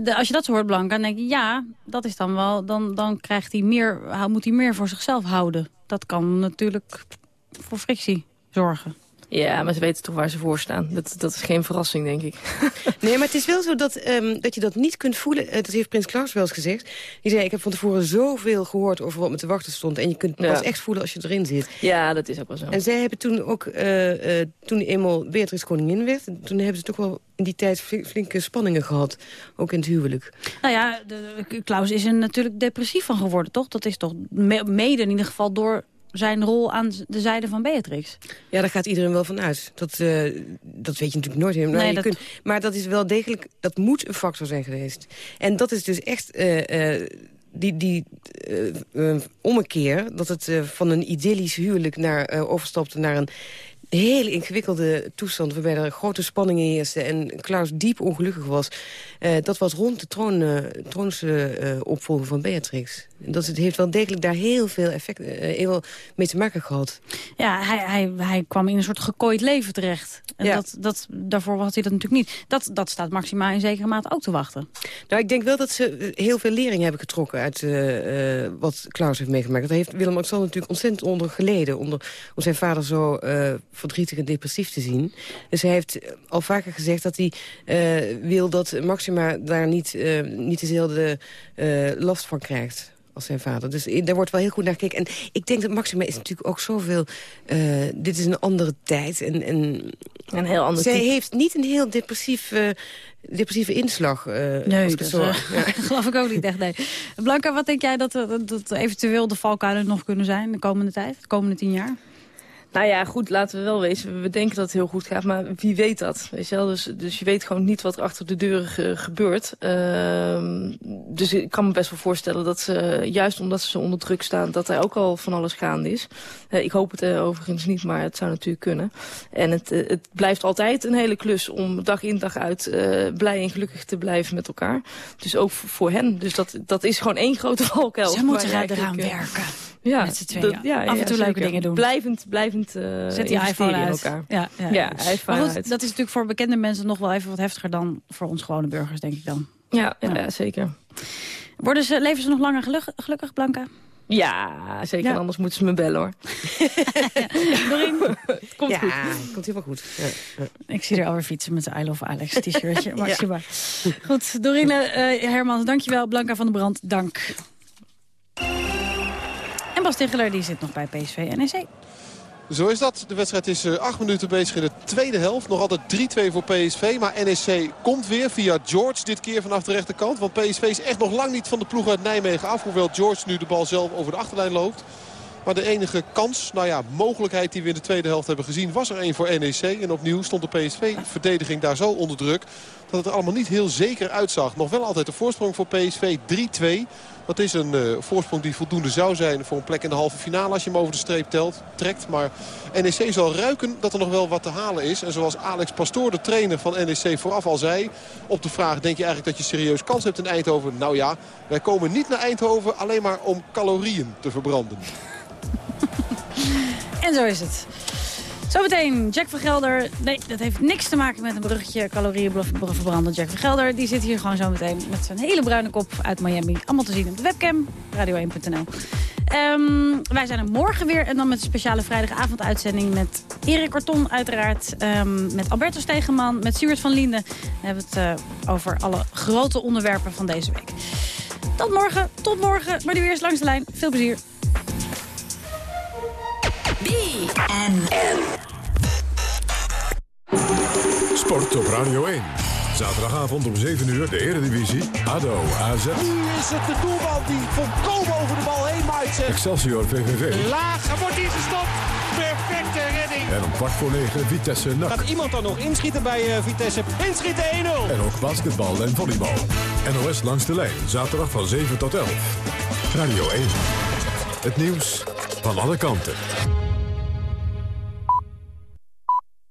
De, als je dat zo hoort, Blanca, dan denk je... ja, dat is dan wel... dan, dan krijgt hij meer, moet hij meer voor zichzelf houden. Dat kan natuurlijk voor frictie zorgen. Ja, maar ze weten toch waar ze voor staan. Dat, dat is geen verrassing, denk ik. Nee, maar het is wel zo dat, um, dat je dat niet kunt voelen. Uh, dat heeft Prins Klaus wel eens gezegd. Die zei, ik heb van tevoren zoveel gehoord over wat me te wachten stond. En je kunt het pas echt voelen als je erin zit. Ja, dat is ook wel zo. En zij hebben toen ook, uh, uh, toen eenmaal Beatrix koningin werd... toen hebben ze toch wel in die tijd flinke spanningen gehad. Ook in het huwelijk. Nou ja, de, Klaus is er natuurlijk depressief van geworden, toch? Dat is toch mede in ieder geval door zijn rol aan de zijde van Beatrix. Ja, daar gaat iedereen wel van uit. Dat, uh, dat weet je natuurlijk nooit. helemaal. nee, dat... kunt, maar dat is wel degelijk, dat moet een factor zijn geweest. En dat is dus echt... Uh, uh, die, die ommekeer, dat het van een idyllisch huwelijk naar, overstapte naar een hele ingewikkelde toestand... waarbij er grote spanningen heersten en Klaus diep ongelukkig was. Uh, dat was rond de troon, uh, troonse uh, opvolger van Beatrix. Dat het heeft wel degelijk daar heel veel effect, heel mee te maken gehad. Ja, hij, hij, hij kwam in een soort gekooid leven terecht. En ja. dat, dat, daarvoor had hij dat natuurlijk niet. Dat, dat staat Maxima in zekere mate ook te wachten. Nou, ik denk wel dat ze heel veel lering hebben getrokken... uit wat Klaus heeft meegemaakt. Daar heeft Willem-Alexander natuurlijk ontzettend onder geleden... Onder, om zijn vader zo verdrietig en depressief te zien. Dus hij heeft al vaker gezegd dat hij uh, wil dat Maxima daar niet, niet dezelfde last van krijgt als zijn vader. Dus daar wordt wel heel goed naar gekeken. En ik denk dat Maxima is natuurlijk ook zoveel... Uh, dit is een andere tijd. En, en een heel ander Zij type. heeft niet een heel depressief... Uh, depressieve inslag. Uh, nee, dat uh, ja. geloof ik ook niet echt. Nee. Blanca, wat denk jij dat, dat eventueel de valkuilen nog kunnen zijn de komende tijd? De komende tien jaar? Nou ja, goed, laten we wel wezen. We denken dat het heel goed gaat, maar wie weet dat? Weet je wel? Dus, dus je weet gewoon niet wat er achter de deuren ge gebeurt. Uh, dus ik kan me best wel voorstellen dat ze, juist omdat ze onder druk staan... dat er ook al van alles gaande is. Uh, ik hoop het uh, overigens niet, maar het zou natuurlijk kunnen. En het, uh, het blijft altijd een hele klus om dag in dag uit blij en gelukkig te blijven met elkaar. Dus ook voor hen. Dus dat, dat is gewoon één grote valkuil. Ze moeten eraan werken. Ja, met z'n tweeën. Ja, af en toe leuke dingen doen. Blijvend, blijvend uh, Zet die iPhone uit. elkaar. Ja, ja. ja maar goed, dat is natuurlijk voor bekende mensen nog wel even wat heftiger dan voor ons gewone burgers, denk ik dan. Ja, ja. ja zeker. Worden ze, leven ze nog langer gelukkig, gelukkig Blanca? Ja, zeker. Ja. Anders moeten ze me bellen, hoor. Doreen? het komt ja, goed. het komt helemaal goed. Ja, ja. Ik zie er alweer fietsen met de I Love Alex t-shirtje. Maxima. Goed, Doreen uh, Hermans, dankjewel. Blanca van der Brand, dank. Bas die zit nog bij PSV NEC. Zo is dat. De wedstrijd is uh, acht minuten bezig in de tweede helft. Nog altijd 3-2 voor PSV. Maar NEC komt weer via George dit keer vanaf de rechterkant. Want PSV is echt nog lang niet van de ploeg uit Nijmegen af. Hoewel George nu de bal zelf over de achterlijn loopt. Maar de enige kans, nou ja, mogelijkheid die we in de tweede helft hebben gezien... was er één voor NEC. En opnieuw stond de PSV-verdediging daar zo onder druk dat het er allemaal niet heel zeker uitzag. Nog wel altijd de voorsprong voor PSV 3-2. Dat is een uh, voorsprong die voldoende zou zijn voor een plek in de halve finale als je hem over de streep telt, trekt. Maar NEC zal ruiken dat er nog wel wat te halen is. En zoals Alex Pastoor, de trainer van NEC, vooraf al zei... op de vraag, denk je eigenlijk dat je serieus kans hebt in Eindhoven? Nou ja, wij komen niet naar Eindhoven alleen maar om calorieën te verbranden. En zo is het. Zometeen Jack van Gelder. Nee, dat heeft niks te maken met een bruggetje calorieën verbranden. Jack van Gelder die zit hier gewoon zo meteen met zijn hele bruine kop uit Miami. Allemaal te zien op de webcam, radio1.nl. Um, wij zijn er morgen weer en dan met een speciale vrijdagavonduitzending met Erik Korton uiteraard. Um, met Alberto Stegeman, met Stuart van Linden. We hebben het uh, over alle grote onderwerpen van deze week. Tot morgen, tot morgen. Maar nu eerst langs de lijn. Veel plezier. BNN. Sport op Radio 1. Zaterdagavond om 7 uur de Eredivisie. ADO, AZ. Nu is het de doelman die volkomen over de bal heen maait. Excelsior, VVV. Laag, wordt hier gestopt. Perfecte redding. En om kwart voor 9 Vitesse NAC. Gaat iemand dan nog inschieten bij uh, Vitesse? Inschieten 1-0. En ook basketbal en volleybal. NOS langs de lijn. Zaterdag van 7 tot 11. Radio 1. Het nieuws van alle kanten.